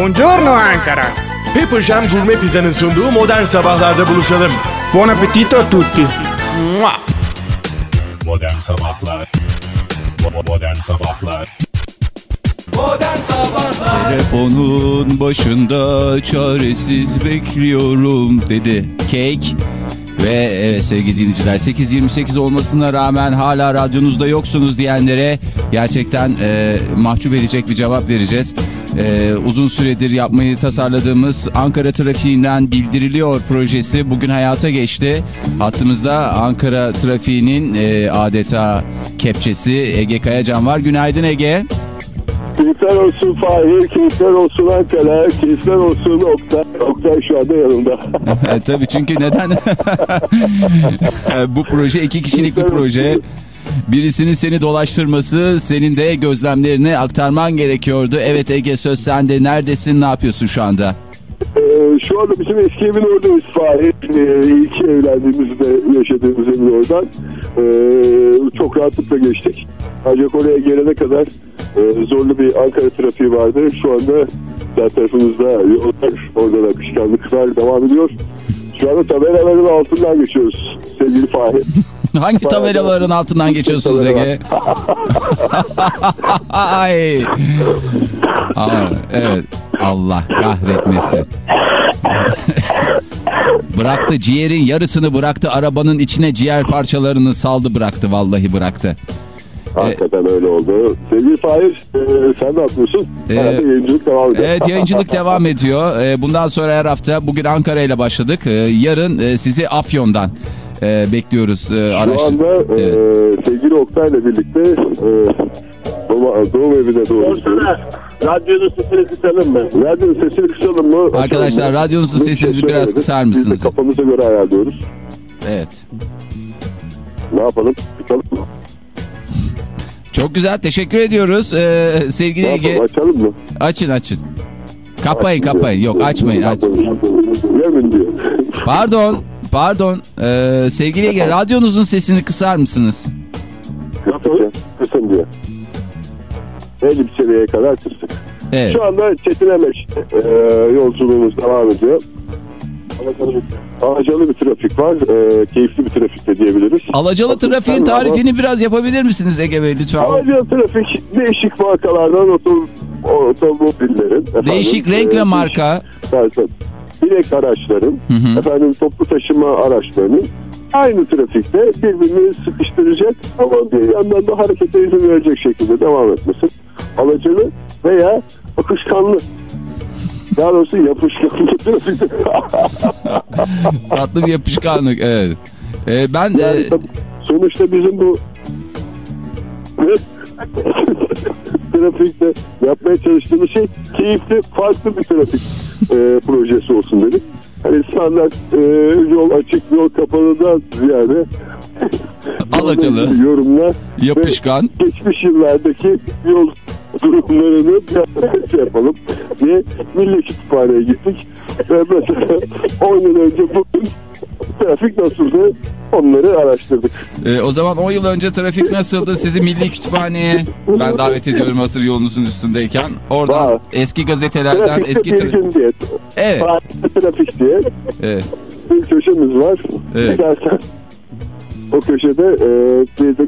Buongiorno Ankara. Pepper Jam Gourmet Pizza'nın sunduğu modern sabahlarda buluşalım. Buon appetito a tutti. Mua. Modern Sabahlar Modern Sabahlar Telefonun başında çaresiz bekliyorum dedi Cake. Ve evet sevgili dinleyiciler 8.28 olmasına rağmen hala radyonuzda yoksunuz diyenlere gerçekten e, mahcup edecek bir cevap vereceğiz. E, uzun süredir yapmayı tasarladığımız Ankara trafiğinden bildiriliyor projesi bugün hayata geçti. Hattımızda Ankara trafiğinin e, adeta kepçesi Ege Kayacan var. Günaydın Ege. Keyifler olsun Fahir, keyifler olsun Ankara, keyifler olsun Oktay. Oktay şu anda yanımda. E, tabii çünkü neden? E, Bu proje iki kişilik bir proje. Birisinin seni dolaştırması, senin de gözlemlerini aktarman gerekiyordu. Evet Ege söz sende. Neredesin, ne yapıyorsun şu anda? Ee, şu anda bizim eski evin oradayız Fahir. Ee, ilk evlendiğimizde yaşadığımız evin oradan. Ee, çok rahatlıkla geçtik. Ancak oraya gelene kadar e, zorlu bir Ankara trafiği vardı. Şu anda sağ tarafımızda yollar, orada da akışkanlıklar devam ediyor. Şu anda tabelaların altından geçiyoruz sevgili Fahir. Hangi tabelaların altından geçiyorsunuz Ege? Ay. Aa, evet. Allah kahretmesin. bıraktı ciğerin yarısını bıraktı arabanın içine ciğer parçalarını saldı bıraktı vallahi bıraktı. Hakikaten öyle oldu. Sevgili Fahir e, sen ne yapıyorsun? Ee, Herhalde yayıncılık devam ediyor. Evet yayıncılık devam ediyor. Ee, Bundan sonra her hafta bugün Ankara ile başladık. Ee, Yarın e, sizi Afyon'dan e, bekliyoruz. e, Şu araç- anda e, Evet. sevgili Oktay'la birlikte e, doğum, doğum evine doğru gidiyoruz. Radyonun sesini kısalım mı? Radyonun sesini kısalım mı? Arkadaşlar, radyonuzun sesinizi şey biraz kısar Biz mısınız? de kafamıza göre ayarlıyoruz. Evet. Ne yapalım? Kısalım mı? Çok güzel teşekkür ediyoruz. Ee, sevgili Ege yapalım? Açalım mı? açın açın. Kapayın kapayın. Yok açmayın. aç-. Pardon. Pardon. Ee, sevgili Ege radyonuzun sesini kısar mısınız? Kısın. Kısın diyor. Belli bir seviyeye kadar kıstık. Evet. Şu anda Çetinemeş e, yolculuğumuz devam ediyor. Alacalı bir trafik var. E, keyifli bir trafik de diyebiliriz. Alacalı trafiğin tarifini biraz yapabilir misiniz Ege Bey lütfen? Alacalı trafik değişik markalardan otom, otomobillerin. efendim, Değişik renk e, ve marka. Zaten bilek araçların, Hı hı. efendim toplu taşıma araçlarının aynı trafikte birbirini sıkıştıracak ama bir yandan da harekete izin verecek şekilde devam etmesi. Alacalı veya akışkanlı. Daha doğrusu yapışkanlı trafik. Tatlı bir yapışkanlık evet. Ee, ben Yani e, sonuçta bizim bu trafikte yapmaya çalıştığımız şey keyifli farklı bir trafik e, projesi olsun dedik. Hani standart e, yol açık yol kapalıdan ziyade Alacalı. yorumlar yapışkan. geçmiş yıllardaki yol durumlarını bir şey yapalım diye Milli Kütüphane'ye gittik ve mesela 10 yıl önce bugün trafik nasıldı onları araştırdık. Ee, o zaman 10 yıl önce trafik nasıldı? Sizi Milli Kütüphane'ye ben davet ediyorum hazır yolunuzun üstündeyken. Oradan eski gazetelerden Trafikte eski... bir tra- gün diye. Evet. Trafik diye evet. bir köşemiz var. Evet. İstersen o köşede e, bir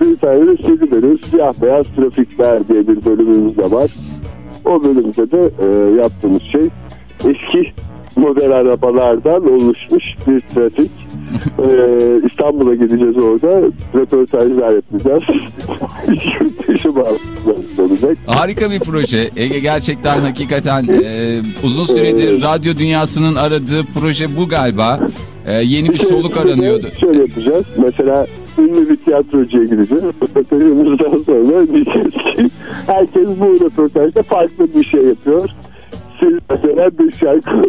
bir tane çizgi bölüm siyah beyaz trafikler diye bir bölümümüz de var. O bölümde de e, yaptığımız şey eski model arabalardan oluşmuş bir trafik. E, İstanbul'a gideceğiz orada. Röportajlar yapacağız. Harika bir proje. Ege gerçekten hakikaten e, uzun süredir radyo dünyasının aradığı proje bu galiba. E, yeni bir soluk aranıyordu. Şöyle yapacağız. Mesela ünlü bir tiyatrocuya gideceğiz. Röportajımızdan sonra diyeceğiz ki herkes bu röportajda farklı bir şey yapıyor. Siz mesela bir şarkı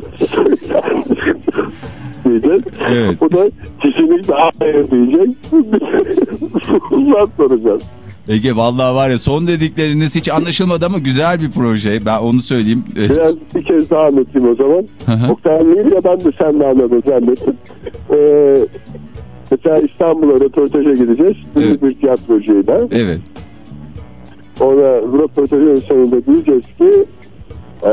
diyeceğiz. Evet. O da kesinlikle hayır diyecek. Uzat soracağız. Ege vallahi var ya son dedikleriniz hiç anlaşılmadı ama güzel bir proje. Ben onu söyleyeyim. Biraz bir kez daha anlatayım o zaman. Oktay değil ya ben de sen de anladın zannettim. Ee, mesela İstanbul'a röportaja gideceğiz. Evet. bir tiyatrocuyla. evet. Ona röportajın sonunda diyeceğiz ki e,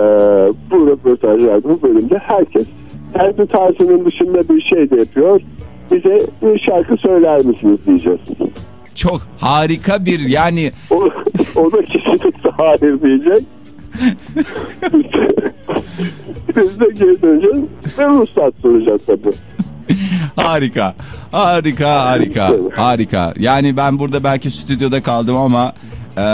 bu röportajlarda bu bölümde herkes kendi tarzının dışında bir şey de yapıyor. Bize bir şarkı söyler misiniz diyeceğiz. Çok harika bir yani O, o da kesinlikle hayır diyecek. Biz de geri döneceğiz ve ruhsat soracağız tabii. harika. Harika harika harika. Yani ben burada belki stüdyoda kaldım ama e,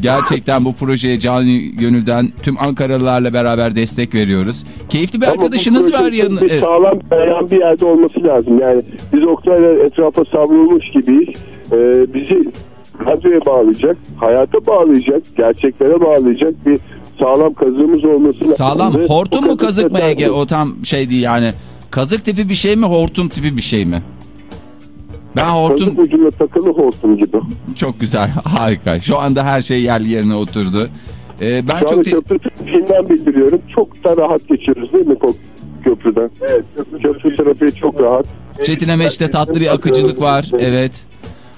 gerçekten bu projeye canı gönülden tüm Ankaralılarla beraber destek veriyoruz. Keyifli bir Ama arkadaşınız var yanında. Bir sağlam dayan bir yerde olması lazım. Yani biz Oktay'la etrafa savrulmuş gibiyiz. Ee, bizi radyoya bağlayacak, hayata bağlayacak, gerçeklere bağlayacak bir sağlam kazığımız olması lazım. Sağlam hortum mu kazık mı Ege? O tam şey değil yani. Kazık tipi bir şey mi hortum tipi bir şey mi? Ben hortum ucuna takılı hortum gibi. çok güzel harika. Şu anda her şey yerli yerine oturdu. Ee, ben Şu çok köprü trafiğinden bildiriyorum. Çok da rahat geçiyoruz değil mi köprüden? Evet. Köprü, trafiği çok rahat. Çetin Emeç'te tatlı bir akıcılık var. Evet.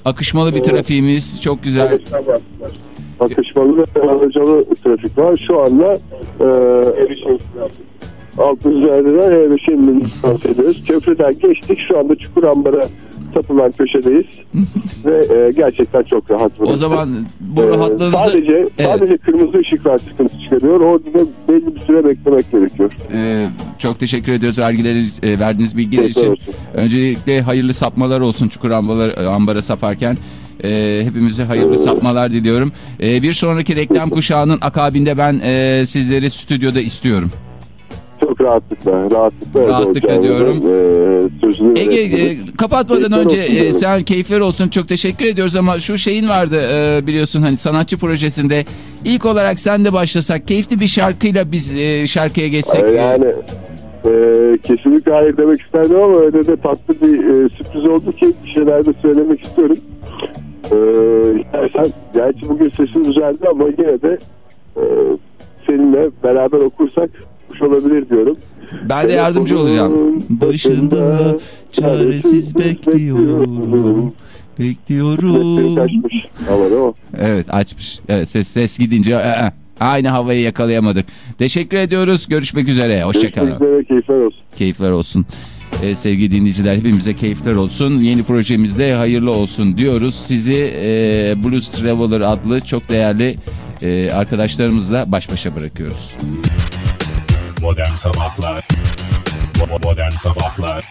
Akışmalı bir trafiğimiz çok güzel. Akışmalı ve aracalı trafik var. Şu anda e, Altınzade Evreşim'in bahsediyoruz. Köprüden geçtik. Şu anda Çukurambar'a tapılan köşedeyiz. ve e, gerçekten çok rahat. O burası. zaman bu E, rahatlığınızı... Sadece, Evet. sadece kırmızı ışıklar sıkıntı çıkarıyor. Orada da belli bir süre beklemek gerekiyor. Ee, çok teşekkür ediyoruz vergileriniz, e, verdiğiniz bilgiler için. olsun. Öncelikle hayırlı sapmalar olsun çukur ambalar, ambara saparken. Ee, hepimize hayırlı sapmalar diliyorum. Ee, bir sonraki reklam kuşağının akabinde ben e, sizleri stüdyoda istiyorum. Çok rahatlıkla, rahatlıkla, Rahatlıkla diyorum. E, Ege e, kapatmadan Keyifler önce e, sen keyifler olsun çok teşekkür ediyoruz ama şu şeyin vardı e, biliyorsun hani sanatçı projesinde ilk olarak sen de başlasak keyifli bir şarkıyla biz e, şarkıya geçsek. E, Yani e, kesinlikle hayır demek isterdim ama öyle de tatlı bir e, sürpriz oldu ki bir şeyler de söylemek istiyorum. İstersen, gerçi bugün sesim düzeldi ama yine de e, seninle beraber okursak hoş olabilir diyorum. Ben de yardımcı olacağım. Başında çaresiz bekliyorum. Bekliyorum. o. Evet açmış. Evet ses ses gidince e, e, aynı havayı yakalayamadık. Teşekkür ediyoruz. Görüşmek üzere. Hoşçakalın. Görüşmek üzere keyifler olsun. Keyifler olsun. Ee, sevgili dinleyiciler hepimize keyifler olsun. Yeni projemizde hayırlı olsun diyoruz. Sizi e, Blues Traveler adlı çok değerli e, arkadaşlarımızla baş başa bırakıyoruz. Modern Sabahlar. Bo- Modern Sabahlar.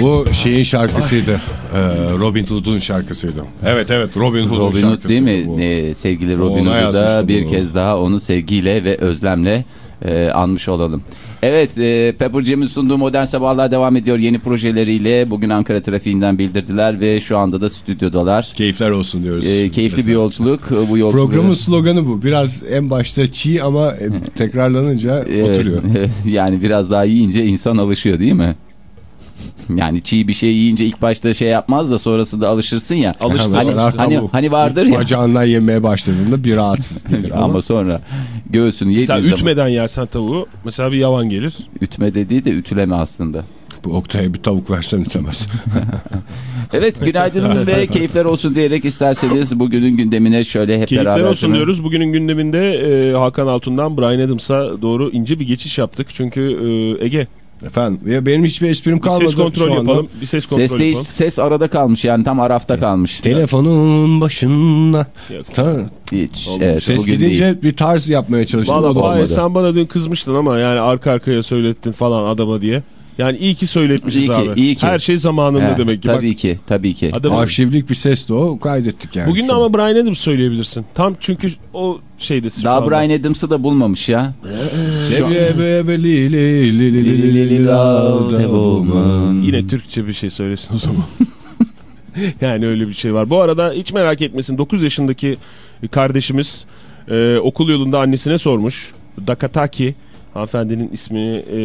Bu şeyin şarkısıydı. Ee, Robin Hood'un şarkısıydı. Evet evet Robin Hood'un Robin şarkısı. Hood değil mi? bu. Sevgili Robin Hood'u da bir bunu. kez daha onu sevgiyle ve özlemle e, anmış olalım. Evet e, Pepper Jam'in sunduğu Modern Sabahlar devam ediyor yeni projeleriyle. Bugün Ankara trafiğinden bildirdiler ve şu anda da stüdyodalar. Keyifler olsun diyoruz. E, keyifli bir Mesela. yolculuk. Bu yolculuk. Programın sloganı bu. Biraz en başta çiğ ama e, tekrarlanınca Evet, oturuyor. yani biraz daha yiyince insan alışıyor değil mi? Yani çiğ bir şey yiyince ilk başta şey yapmaz da sonrasında alışırsın ya. Alıştı. Hani, Mesela hani, tavuk. hani vardır ya. Bacağından yemeye başladığında bir rahatsız ama, Ama sonra göğsünü yediğin Mesela zaman ütmeden yersen tavuğu mesela bir yavan gelir. ütme dediği de ütüleme aslında. bu Oktay'a bir tavuk versen ütemez. Evet günaydın ve keyifler olsun diyerek isterseniz bugünün gündemine şöyle hep Keyifler beraber. olsun diyoruz. Bugünün gündeminde e, Hakan Altun'dan Brian Adams'a doğru ince bir geçiş yaptık. Çünkü e, Ege Efendim ya benim hiçbir esprim bir kalmadı ses kontrol yapalım. Bir ses kontrol Ses değiş, yapalım. ses arada kalmış yani tam arafta kalmış. Telefonun başında. Ta, Hiç. Evet, ses gidince değil. bir tarz yapmaya çalıştım. Valla sen bana dün kızmıştın ama yani arka arkaya söylettin falan adama diye. Yani iyi ki söyletmişiz İyi ki, abi. iyi ki. Her şey zamanında He, demek ki. Tabii Bak, ki tabii ki. adamın- Arşivlik bir ses de o kaydettik yani. Bugün de ama Brian Adams söyleyebilirsin. Tam çünkü o şeydesin şu Daha. Brian Adams'ı da bulmamış ya. Yine Türkçe bir şey söylesin o zaman. yani öyle bir şey var. Bu arada hiç merak etmesin 9 yaşındaki kardeşimiz e, okul yolunda annesine sormuş. Dakataki hanımefendinin ismini e,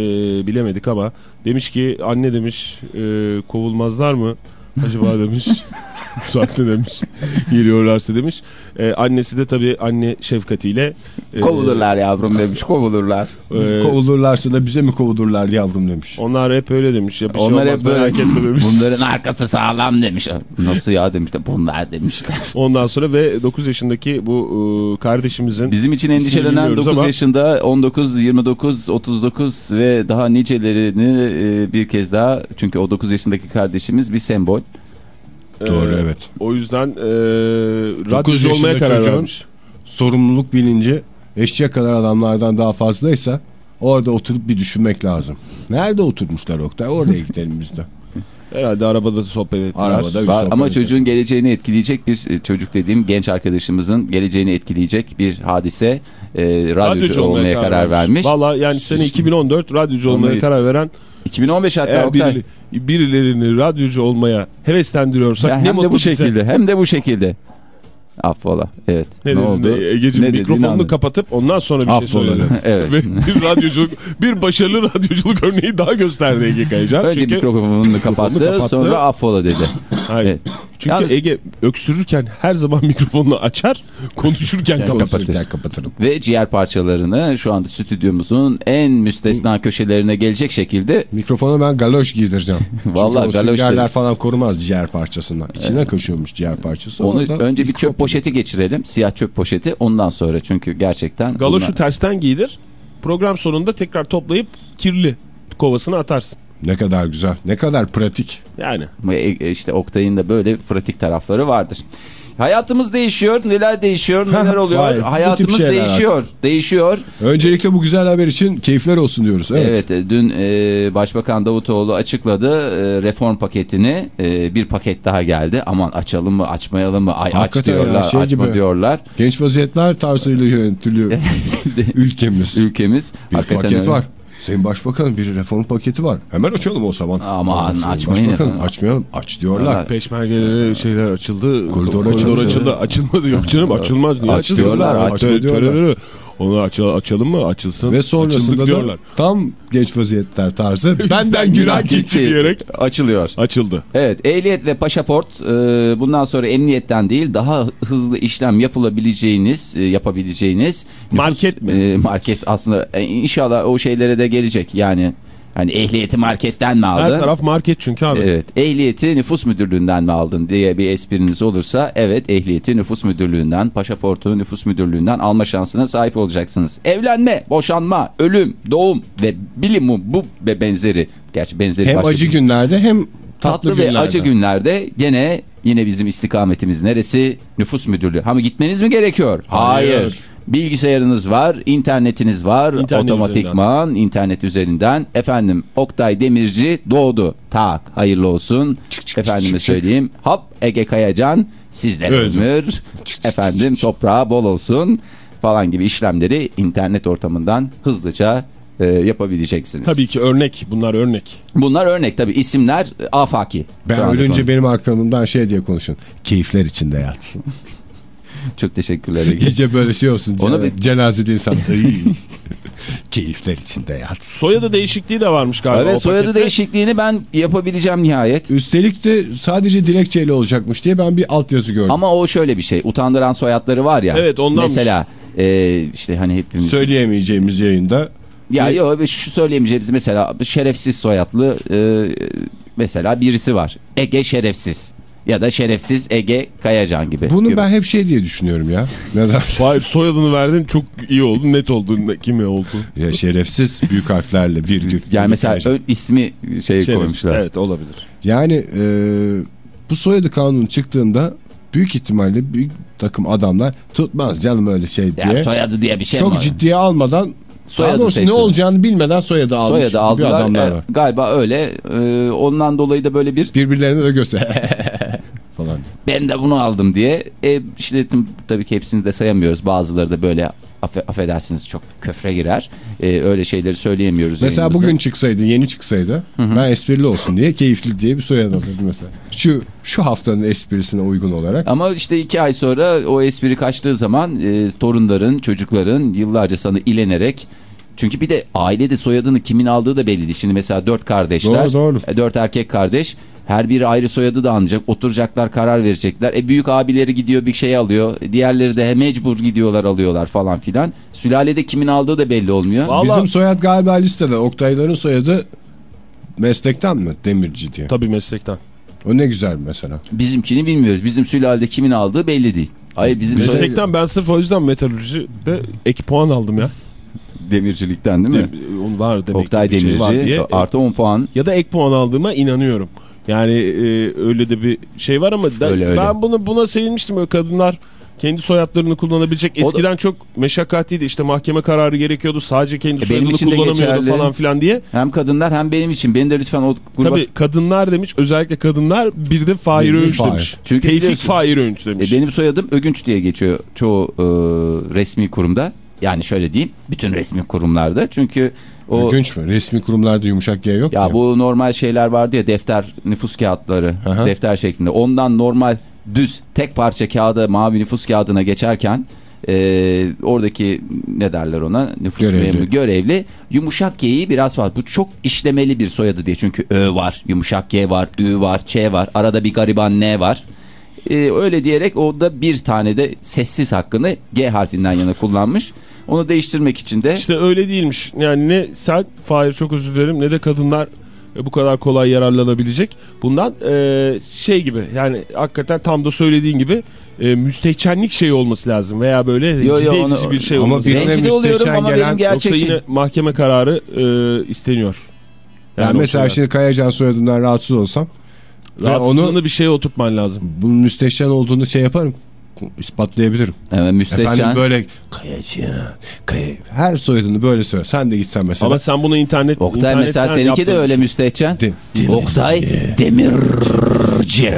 bilemedik ama demiş ki anne demiş e, kovulmazlar mı? acaba demiş. Bu saatte demiş. Geliyorlarsa demiş. Ee, annesi de tabii anne şefkatiyle. e, Kovulurlar yavrum demiş kovulurlar. e, Kovulurlarsa da bize mi kovulurlar yavrum demiş. onlar hep öyle demiş. Ya, bir şey Onlar olmaz, hep böyle merak etme demiş. bunların arkası sağlam demiş. Nasıl ya demişler bunlar demişler. Ondan sonra ve 9 yaşındaki bu e, kardeşimizin Bizim için endişelenen bilmiyoruz 9 ama- yaşında 19, 29, 39 ve daha nicelerini e, bir kez daha çünkü o 9 yaşındaki kardeşimiz bir sembol. E, Doğru evet. O yüzden e, radyocu olmaya karar vermiş. Sorumluluk bilinci eşek kadar adamlardan daha fazlaysa orada oturup bir düşünmek lazım. Nerede oturmuşlar Oktay? Oraya gidelim biz de. Herhalde arabada sohbet ettiler. Arabada bir sohbet ama edelim. çocuğun geleceğini etkileyecek bir e, çocuk dediğim genç arkadaşımızın geleceğini etkileyecek bir hadise e, radyocu, olmaya karar vermiş. Valla yani sene 2014 radyocu olmaya karar veren 2015 hatta Oktay. biri, birilerini radyocu olmaya heveslendiriyorsak Ya ne hem mutlu de bu bize. şekilde hem de bu şekilde. Affola. Evet. Ne, Ne, dedin? oldu? Egeciğim mikrofonunu anladım. kapatıp ondan sonra bir şey Affola söyledi. dedi. Evet. Ve bir radyoculuk, bir başarılı radyoculuk örneği daha gösterdi Ege Kayacan. Önce Çünkü, mikrofonunu kapattı, kapattı. sonra affola dedi. Hayır. Evet. Çünkü Yalnız- Ege öksürürken her zaman mikrofonunu açar, konuşurken Yani kapatır. kapatır. Konuşurken. Ve ciğer parçalarını şu anda stüdyomuzun en müstesna köşelerine gelecek şekilde Mikrofona ben galoş giydireceğim. Vallahi Çünkü o galoş dedi. falan korumaz ciğer parçasından. İçine kaşıyormuş ciğer parçası. onu Orada önce bir çöp poşeti geçirelim. Siyah çöp poşeti. Ondan sonra çünkü gerçekten Galoşu bunlar- tersten giydir. Program sonunda tekrar toplayıp kirli kovasına atarsın. Ne kadar güzel. Ne kadar pratik. Yani. Ve e- işte Oktay'ın da böyle pratik tarafları vardır. Hayatımız değişiyor. Neler değişiyor? Neler oluyor? Tip Hayatımız değişiyor. Değişiyor. Öncelikle bu güzel haber için keyifler olsun diyoruz. Evet. Evet, e, dün e, Başbakan Davutoğlu açıkladı e, reform paketini. E, bir paket daha geldi. Aman açalım mı açmayalım mı? Ay aç Hakikaten ya, diyorlar, şey açma gibi. diyorlar. Genç vaziyetler tarzıyla yönetiliyor ülkemiz. Ülkemiz Bir hakikaten paket öyle. var. Sayın Başbakanım bir reform paketi var. Hemen açalım o zaman. Aman, Sayın açmayın Başbakanım, açmayalım. Aç diyorlar. Evet. Peşmergelere şeyler açıldı. Koridor açıldı. açıldı. Açılmadı yok canım açılmaz. Niye Aç diyorlar, Aç diyorlar. Onu aç, açalım mı? Açılsın. Ve sonrasında da diyorlar. tam genç vaziyetler tarzı. Benden günah gitti. diyerek Açılıyor. açıldı. Evet ehliyet ve paşaport e, bundan sonra emniyetten değil daha hızlı işlem yapılabileceğiniz e, yapabileceğiniz nüfus- Market mi? e, market aslında e, inşallah o şeylere de gelecek yani hani ehliyeti marketten mi aldın? Her taraf market çünkü abi. Evet ehliyeti nüfus müdürlüğünden mi aldın diye bir espriniz olursa evet ehliyeti nüfus müdürlüğünden pasaportu nüfus müdürlüğünden alma şansına sahip olacaksınız. Evlenme, boşanma, ölüm, doğum ve bilimu bu ve benzeri gerçi benzeri Hem acı günlerde hem tatlı, tatlı, ve günlerde. acı günlerde gene yine bizim istikametimiz neresi? Nüfus müdürlüğü. Ha mı gitmeniz mi gerekiyor? Hayır. Hayır. Bilgisayarınız var, internetiniz var, İnternet otomatikman internet üzerinden. Efendim Oktay Demirci doğdu. Tak hayırlı olsun. Efendime söyleyeyim. Hop Ege Kayacan sizden ömür. Efendim toprağı bol olsun falan gibi işlemleri internet ortamından hızlıca e, yapabileceksiniz. Tabii ki örnek. Bunlar örnek. Bunlar örnek tabii isimler e, afaki. Ben ölünce konu. benim arkamdan şey diye konuşun. Keyifler içinde yatsın. Çok teşekkürler Ege. Gece böyle şey olsun. Ona bir- Cenazede insan. Keyifler içinde yatsın. Soyadı değişikliği de varmış galiba. Evet soyadı pakette. değişikliğini ben yapabileceğim nihayet. Üstelik de sadece dilekçeyle olacakmış diye ben bir altyazı gördüm. Ama o şöyle bir şey. Utandıran soyadları var ya. Evet, ondanmış. Mesela e, işte hani hepimiz... Söyleyemeyeceğimiz yayında Ya yok şu söyleyemeyeceğimiz mesela şerefsiz soyadlı e, mesela birisi var. Ege Şerefsiz. Ya da Şerefsiz Ege Kayacan gibi. bunu gibi. ben hep şey diye düşünüyorum ya. Neden? Hayır soyadını verdin çok iyi oldu net oldu kimi oldu. ya şerefsiz büyük harflerle virgül. Yani mesela ön ismi şey koymuşlar. Evet olabilir. Yani e, bu soyadı kanunu çıktığında büyük ihtimalle büyük takım adamlar tutmaz canım öyle şey Ya diye. soyadı diye bir şey mi Çok var? ciddiye almadan Soyadı doğrusu ne olacağını bilmeden soyadı almış Soyadı aldılar. adamlar E, galiba öyle. E, ondan dolayı da böyle bir Birbirlerine de göster. ben de bunu aldım diye. E, işte tabii ki hepsini de sayamıyoruz. Bazıları da böyle affe- affedersiniz çok köfre girer. E, öyle şeyleri söyleyemiyoruz. Mesela yayınımızda. bugün çıksaydı, yeni çıksaydı ben esprili olsun diye keyifli diye bir soyadı alırdım mesela. Şu şu haftanın esprisine uygun olarak. Ama işte iki ay sonra o espri kaçtığı zaman e, torunların, çocukların yıllarca sana ilenerek çünkü bir de ailede soyadını kimin aldığı da belli değil. Şimdi mesela dört kardeşler, Doğru, doğru. e, dört erkek kardeş Her biri ayrı soyadı da anacak. Oturacaklar karar verecekler. E büyük abileri gidiyor bir şey alıyor. Diğerleri de mecbur gidiyorlar alıyorlar falan filan. Sülalede kimin aldığı da belli olmuyor. Vallahi- Bizim soyad galiba listede. Oktayların soyadı meslekten mi? Demirci diye. Tabii meslekten. O ne güzel mesela. Bizimkini bilmiyoruz. Bizim sülalede kimin aldığı belli değil. Hayır bizim soyadı- Meslekten ben sırf o yüzden metalürjide ek puan aldım ya. demircilikten değil mi? Onun var demek Oktay şey var Demirci diye. artı 10 puan. Ya da ek puan aldığıma inanıyorum. Yani e, öyle de bir şey var ama da- Öyle, öyle. ben bunu buna sevinmiştim. Öyle kadınlar kendi soyadlarını kullanabilecek. O da- Eskiden çok meşakkatliydi. İşte mahkeme kararı gerekiyordu. Sadece kendi E, soyadını kullanamıyordu geçerli. falan filan diye. Hem kadınlar hem benim için. Beni de lütfen o gruba... Tabii kadınlar demiş. Özellikle kadınlar bir de Fahir Öğünç Fahir. demiş. Çünkü Tevfik Fahir Öğünç demiş. E, benim soyadım Ögünç diye geçiyor çoğu e, resmi kurumda. Yani şöyle diyeyim bütün resmi kurumlarda. Çünkü o Günç mü? Resmi kurumlarda yumuşak G yok ya mu? bu normal şeyler vardı ya defter nüfus kağıtları Aha. defter şeklinde. Ondan normal düz tek parça kağıda mavi nüfus kağıdına geçerken e, oradaki ne derler ona nüfus Görevli. memuru görevli yumuşak G'yi biraz fazla. Bu çok işlemeli bir soyadı diye. Çünkü Ö var, yumuşak G var, Ü var, Ç var. Arada bir gariban N var. E, öyle diyerek o da bir tane de sessiz hakkını G harfinden yana kullanmış. Onu değiştirmek için de İşte öyle değilmiş. Yani ne sen Fahir çok özür dilerim ne de kadınlar e, bu kadar kolay yararlanabilecek. Bundan e, şey gibi yani hakikaten tam da söylediğin gibi e, müstehcenlik şey olması lazım veya böyle Yo, yo, rencide edici bir şey Ama olması bir- lazım. rencide oluyorum ama gelen- benim gerçek Yoksa şey- yine mahkeme kararı e, isteniyor. Yani o mesela şimdi Kayacan soyadından rahatsız olsam Rahatsızlığını onu bir şeye oturtman lazım. bunun müstehcen olduğunu şey yaparım. İspatlayabilirim. Evet, müstehcen. Efendim böyle Kayacan, Kaya... her soyadını böyle söyle. Sen de gitsen mesela. Ama sen bunu internet Oktay internetten mesela seninki de öyle müstehcen. De- Oktay Demirci.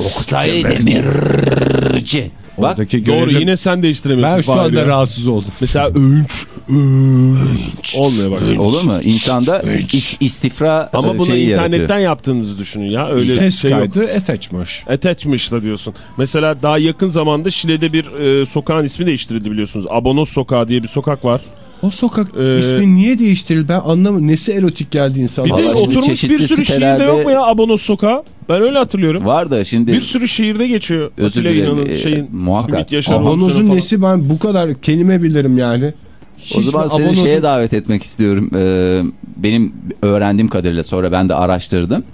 Oktay Demirci. Bak Oradaki Doğru görevli- yine sen değiştiremiyorsun. Ben şu anda ya. rahatsız oldum. Mesela övünç. övünç. Olmuyor bak. olur mu? İnsanda is- istifra Ama e, bunu şeyi internetten yaratıyor. yaptığınızı düşünün ya. Öyle Ses şey yok. kaydı attachmış. Attachmış da diyorsun. Mesela daha yakın zamanda Şile'de bir e, sokağın ismi değiştirildi biliyorsunuz. Abonos Sokağı diye bir sokak var. O sokak Ee, ismi niye değiştirildi ben anlamadım. Nesi erotik geldi insana? Bir de oturmuş bir sürü sitelerde- şehirde yok mu ya Abonos Sokağı? Ben öyle hatırlıyorum. Var da şimdi Bir sürü şehirde geçiyor. Özür dilerim, e, şeyin. muhakkak. Abanozun nesi ben bu kadar kelime bilirim yani. o Hiç zaman mi seni abanozun- şeye davet etmek istiyorum. Ee, benim öğrendiğim kadarıyla sonra ben de araştırdım.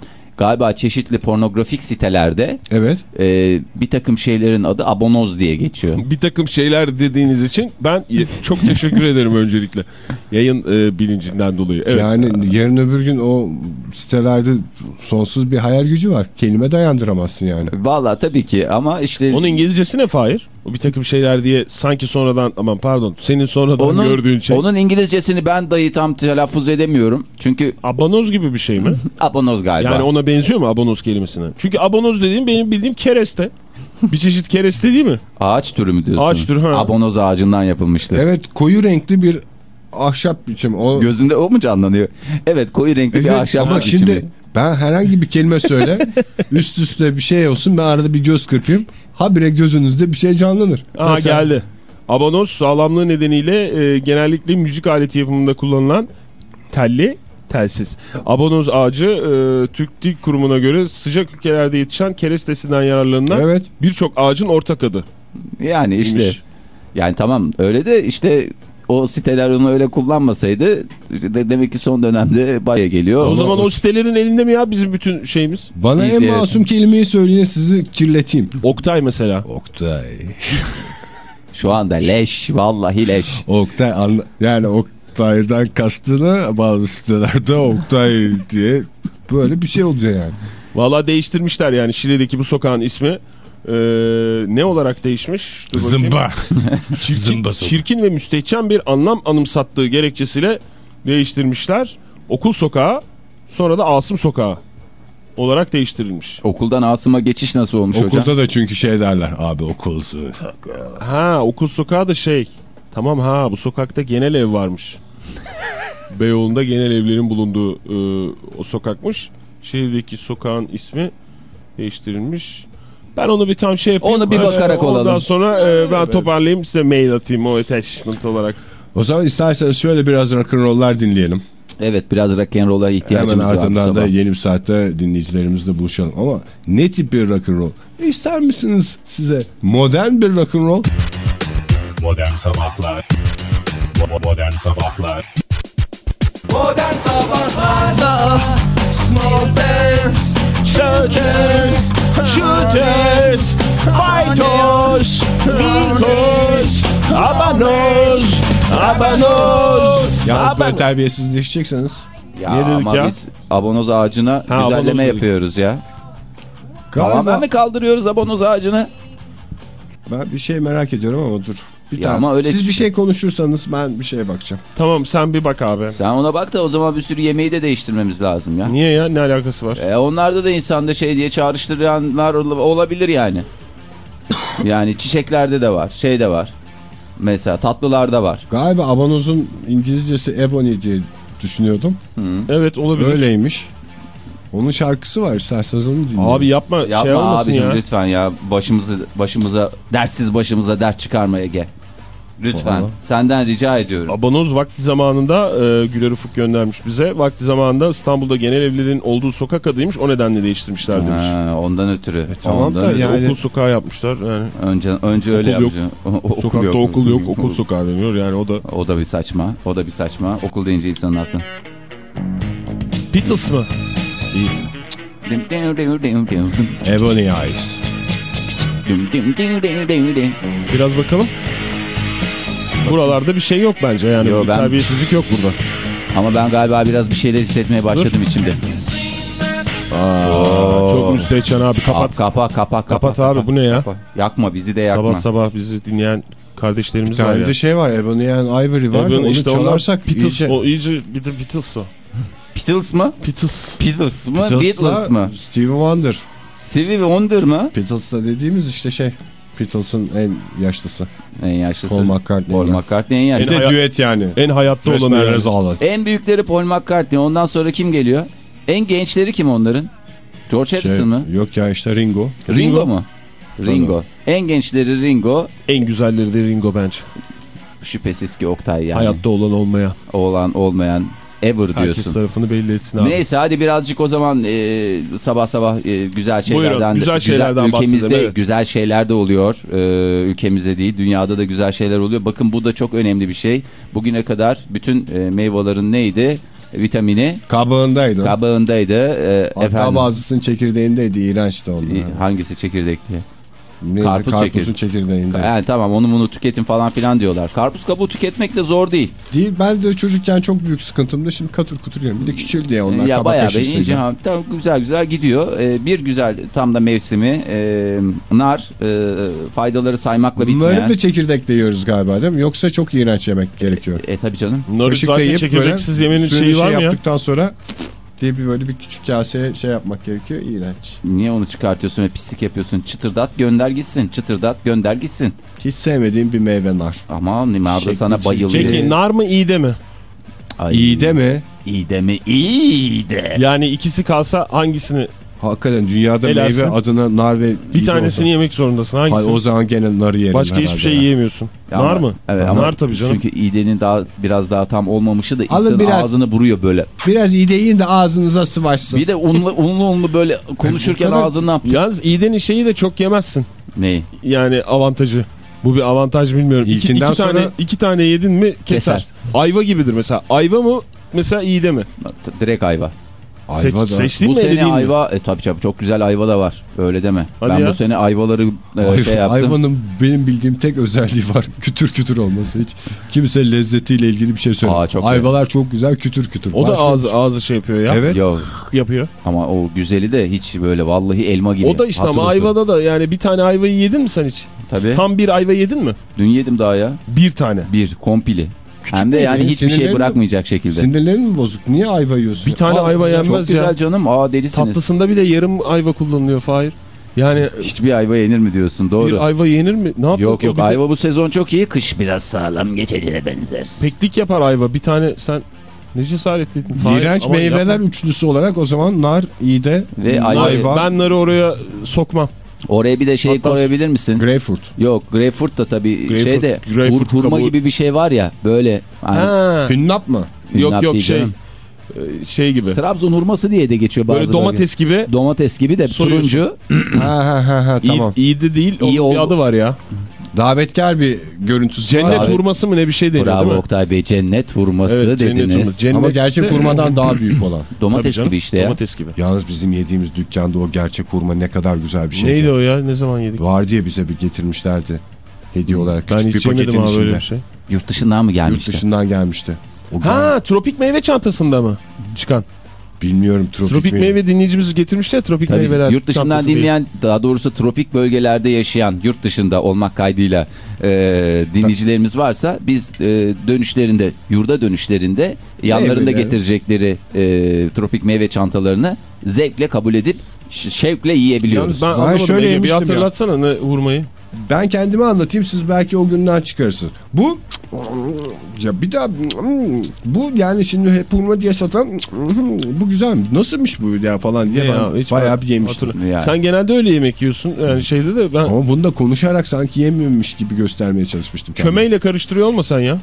Galiba çeşitli pornografik sitelerde Evet. e, bir takım şeylerin adı abonoz diye geçiyor. Bir takım şeyler dediğiniz için ben çok teşekkür ederim öncelikle. Yayın e, bilincinden dolayı. Evet. Yani yarın öbür gün o sitelerde sonsuz bir hayal gücü var. Kelime dayandıramazsın yani. Valla tabii ki ama işte Onun İngilizcesi ne Fahir? O bir takım şeyler diye sanki sonradan aman pardon senin sonradan onun, gördüğün şey. onun İngilizcesini ben dahi tam telaffuz edemiyorum. Çünkü Abonoz gibi bir şey mi? abonoz galiba. Yani ona benziyor mu abonoz kelimesine? Çünkü abonoz dediğim benim bildiğim kereste. Bir çeşit kereste değil mi? Ağaç türü mü diyorsun? Ağaç türü, ha. Abonoz ağacından yapılmıştır. Evet koyu renkli bir ahşap biçim. O... Gözünde o mu canlanıyor? Evet koyu renkli bir Evet, ahşap ama biçimi. şimdi ben herhangi bir kelime söyle üst üste bir şey olsun ben arada bir göz kırpayım habire gözünüzde bir şey canlanır. Aa Mesela- geldi. Abonoz sağlamlığı nedeniyle e, genellikle müzik aleti yapımında kullanılan telli telsiz. Abonoz ağacı e, Türk Dil Kurumu'na göre sıcak ülkelerde yetişen kerestesinden yararlanılan Evet. birçok ağacın ortak adı. Yani işte İyiymiş. yani tamam öyle de işte o siteler onu öyle kullanmasaydı de, demek ki son dönemde baya geliyor. O zaman o- sitelerin elinde mi ya bizim bütün şeyimiz? Bana en İzleyelim. masum kelimeyi söyleyin sizi kirleteyim. Oktay mesela. Oktay. Şu anda leş vallahi leş. Oktay yani Oktay'dan kastını bazı sitelerde Oktay diye böyle bir şey oluyor yani. Valla değiştirmişler yani Şile'deki bu sokağın ismi. Ee, ne olarak değişmiş? Dur bakayım. Çirkin, Zımba çirkin ve müstehcen bir anlam anımsattığı gerekçesiyle değiştirmişler. Okul sokağı sonra da Asım sokağı olarak değiştirilmiş. Okuldan Asım'a geçiş nasıl olmuş hocam? Okulda da çünkü şey derler abi okulsu. Ha okul sokağı da şey. Tamam ha bu sokakta genel ev varmış. Beyoğlu'nda genel evlerin bulunduğu e, o sokakmış. Şehirdeki sokağın ismi değiştirilmiş. Ben onu bir tam şey yapayım. Onu bir bakarak Ondan olalım. sonra e, ben toparlayayım size mail atayım o attachment olarak. O zaman isterseniz şöyle biraz rock'n'roll'lar dinleyelim. Evet biraz rock'n'roll'a Hemen ihtiyacımız var. bu ardından da sabah. yeni bir saatte dinleyicilerimizle buluşalım. Ama ne tip bir rock'n'roll? İster misiniz size modern bir rock'n'roll? Modern Sabahlar Bo- Modern Sabahlar Shooters, shooters, fighters, fighters, abanos, abanos. Yalnız böyle terbiyesizleşecekseniz. Ya Niye dedik ama ya? biz abonoz ağacına Ha, abonoz güzelleme dedik. yapıyoruz ya. Galiba Tamamen mi kaldırıyoruz abonoz ağacını? ben bir şey merak ediyorum ama dur. Bir Ya ama öyle- Siz bir şey konuşursanız ben bir şeye bakacağım. Tamam sen bir bak abi. Sen ona bak da o zaman bir sürü yemeği de değiştirmemiz lazım ya. Niye ya ne alakası var? E, onlarda da insanda şey diye çağrıştıranlar ol- olabilir yani. yani çiçeklerde de var, şey de var. Mesela tatlılarda var. Galiba abanozun İngilizcesi ebony diye düşünüyordum. Evet olabilir. Öyleymiş. Onun şarkısı var isterseniz onu dinleyin. Abi yapma, Yapma şey olmasın abicim ya. lütfen ya. Başımızı başımıza dersiz başımıza dert çıkarmaya gel. Lütfen. Vallahi. Senden rica ediyorum. Abonoz vakti zamanında e, Güler Ufuk göndermiş bize. Vakti zamanında İstanbul'da genel evliliğin olduğu sokak adıymış. O nedenle değiştirmişler demiş. Ha, ondan ötürü. tamam ondan da yani- Okul sokağı yapmışlar yani. Önce önce öyle Okul yok. O- okul Sokakta yok. okul yok, okul sokağı deniyor yani o da. O da bir saçma. O da bir saçma. Okul deyince insanın aklına. Beatles mı? Ebony Eyes. Biraz bakalım. Buralarda bir şey yok bence yani. Yo, bir ben- terbiyesizlik yok burada. Ama ben galiba biraz bir şeyler hissetmeye başladım içimde. Çok müstehcen abi kapat. Kapa kapa kapa. Kapat abi, bu ne ya? Kapa. Yakma bizi de yakma. Sabah sabah bizi dinleyen kardeşlerimiz Bir var ya. de şey var Ebony and Ivory var onu işte onlar çalarsak Beatles, iyice... o iyice bir de Beatles o. Beatles mı? Beatles. Beatles mı? Beatles'la Beatles mı? Stevie Wonder. Stevie Wonder mı? Beatles'la dediğimiz işte şey. Beatles'ın en yaşlısı. En yaşlısı. Paul McCartney. Paul McCartney en Bir yaşlı. de düet yani. En hayatta yani. rezalet. En büyükleri Paul McCartney. Ondan sonra kim geliyor? En gençleri kim onların? George Harrison Şey, mı? Yok ya işte Ringo. Ringo, Ringo. mu? Ringo. En gençleri Ringo. En güzelleri de Ringo bence. Şüphesiz ki Oktay yani. Hayatta olan olmaya. Olan olmayan ever Herkes diyorsun. tarafını belli etsin abi. Neyse hadi birazcık o zaman e, sabah sabah e, güzel şeylerden güzel şeylerden ülkemizde bahsedelim, evet. güzel şeyler de oluyor. E, ülkemizde değil dünyada da güzel şeyler oluyor. Bakın bu da çok önemli bir şey. Bugüne kadar bütün e, meyvelerin neydi? Vitamini Kabağındaydı. kabağındaydı. E, Hatta efendim bazısının çekirdeğindeydi. İğrençti onlar. e, hangisi çekirdekli? Neydi? karpuz Karpuzun çekirdeğinde. Yani tamam onu bunu tüketin falan filan diyorlar. Karpuz kabuğu tüketmek de zor değil. Değil ben de çocukken çok büyük sıkıntımdı. Şimdi katır kutur yiyorum. Bir de küçüldü ya onlar. ya kabak bayağı bir aşısıyla. ince ha, tam güzel güzel gidiyor. Ee, bir güzel tam da mevsimi e, nar e, faydaları saymakla bitmeyen. Bunları da çekirdekle yiyoruz galiba değil mi? Yoksa çok iğrenç yemek gerekiyor. E tabi canım. Narı zaten çekirdeksiz yemenin şeyi şey var mı ya? yaptıktan sonra diye bir böyle bir küçük kaseye şey yapmak gerekiyor. İğrenç. Niye onu çıkartıyorsun ve pislik yapıyorsun? Çıtırdat gönder gitsin. Çıtırdat gönder gitsin. Hiç sevmediğim bir meyve nar. Aman narda Şekli sana bayılıyor. Peki nar mı iyi de mi? Ay, İyi de mi? İyi de mi? İyi de. Yani ikisi kalsa hangisini? Hakikaten dünyada Helalsin. meyve adına nar ve Bir tanesini olsa. yemek zorundasın. Hayır, Hangisi? o zaman gene narı yerim Başka hiçbir şey ya. yiyemiyorsun. Ya nar ama- mı? Evet ama nar tabii canım. Çünkü iğdenin daha biraz daha tam olmamışı da insanın biraz. ağzını buruyor böyle. Biraz iyi de yiyin de ağzınıza sıvaşsın. Bir de unlu unlu, unlu böyle konuşurken kadar- ağzını ne yapıyor? Yalnız iyiden şeyi de çok yemezsin. Neyi? Yani avantajı. Bu bir avantaj bilmiyorum. İki, İlkinden iki tane, sonra- iki tane yedin mi keser. Keser. Ayva gibidir mesela. Ayva mı mesela iyi de mi? Direkt ayva. Seç, Ayva da. seçtin Bu mi sene mi? ayva e, tabii tabii çok güzel ayva da var. Öyle deme. Hadi ben ya. bu sene ayvaları e, Ayva- şey yaptım. Ayvanın benim bildiğim tek özelliği var. Kütür kütür olması. Hiç kimse lezzetiyle ilgili bir şey söylemiyor. Aa, çok Ayvalar çok güzel kütür kütür. O da Başka bir ağzı şey- ağzı şey yapıyor ya. Evet. Yok Yapıyor. ama o güzeli de hiç böyle vallahi elma gibi. O da işte ama Hatır ayvada da yani bir tane ayvayı yedin mi sen hiç? Tabii. Tam bir ayva yedin mi? Dün yedim daha ya. Bir tane. Bir kompili. Hem de yani hiçbir şey bırakmayacak şekilde. Sinirlerin mi bozuk? Niye ayva yiyorsun? Bir tane Aa, ayva yenmez Çok ya. güzel canım. Aa delisiniz. Tatlısında bile yarım ayva kullanılıyor Fahir. Yani Hiçbir ayva yenir mi diyorsun? Doğru. bir ayva yenir mi? Ne yaptık? Yok yok bir de ayva bu sezon çok iyi. Kış biraz sağlam geçeceğe benzer. Peklik yapar ayva. Bir tane sen ne cesaret ettin? İğrenç meyveler yapma. üçlüsü olarak o zaman nar, iğde, Ve ayva- ayva, Ben narı oraya sokmam. Oraya bir de şey Hatta- koyabilir misin? greyfurt. Yok greyfurt da tabii Greyfurt- şeyde greyfurt hur- hurma kabuğu- gibi bir şey var ya böyle. Hani, Ha. Hünnap mı? Yok Hünnap yok değil şey. canım. e, şey gibi. Trabzon hurması diye de geçiyor bazı Böyle bölge. domates gibi. Domates gibi de Soyuyorsun. turuncu. ha ha ha ha tamam. İyi, iyi de değil. İyi onun bir oldu. adı var ya. Davetkar bir görüntüsü Cennet var. Abi. hurması mı ne bir şey deniyor Bravo değil mi? Oktay Bey cennet hurması Evet, cennet dediniz. hurması. Cennet Ama gerçek hurmadan daha büyük olan. Domates canım, gibi işte ya. Domates gibi. Yalnız bizim yediğimiz dükkanda o gerçek hurma ne kadar güzel bir şeydi. Neydi o ya? Ne zaman yedik? Var diye bize bir getirmişlerdi. Hediye olarak Ben küçük bir paketin böyle içinde. bir şey. Yurt dışından mı Yurt gelmişti? dışından gelmişti. O Ha tropik meyve çantasında mı çıkan? Bilmiyorum tropik, Tropik, meyve. meyve dinleyicimiz getirmişti ya tropik Tabii meyveler. yurt dışından çantası diye. dinleyen daha doğrusu tropik bölgelerde yaşayan yurt dışında olmak kaydıyla e, dinleyicilerimiz varsa biz e, dönüşlerinde yurda dönüşlerinde yanlarında Meyveleri. getirecekleri e, tropik meyve çantalarını zevkle kabul edip şevkle yiyebiliyoruz. Yalnız ben, Ben şöyle Ege, bir yemiştim ya. hatırlatsana ne hurmayı. Ben kendime anlatayım siz belki o günden çıkarırsınız. Bu ya bir daha bu yani şimdi hep hurma diye satan bu güzel mi? Nasılmış bu ya falan diye Ne ya, ben hiç bayağı bir yemiştim. Yani. Sen genelde öyle yemek yiyorsun. Yani şeyde de ben Ama bunu da konuşarak sanki yemiyormuş gibi göstermeye çalışmıştım. kendime. kömeyle karıştırıyor olmasan ya.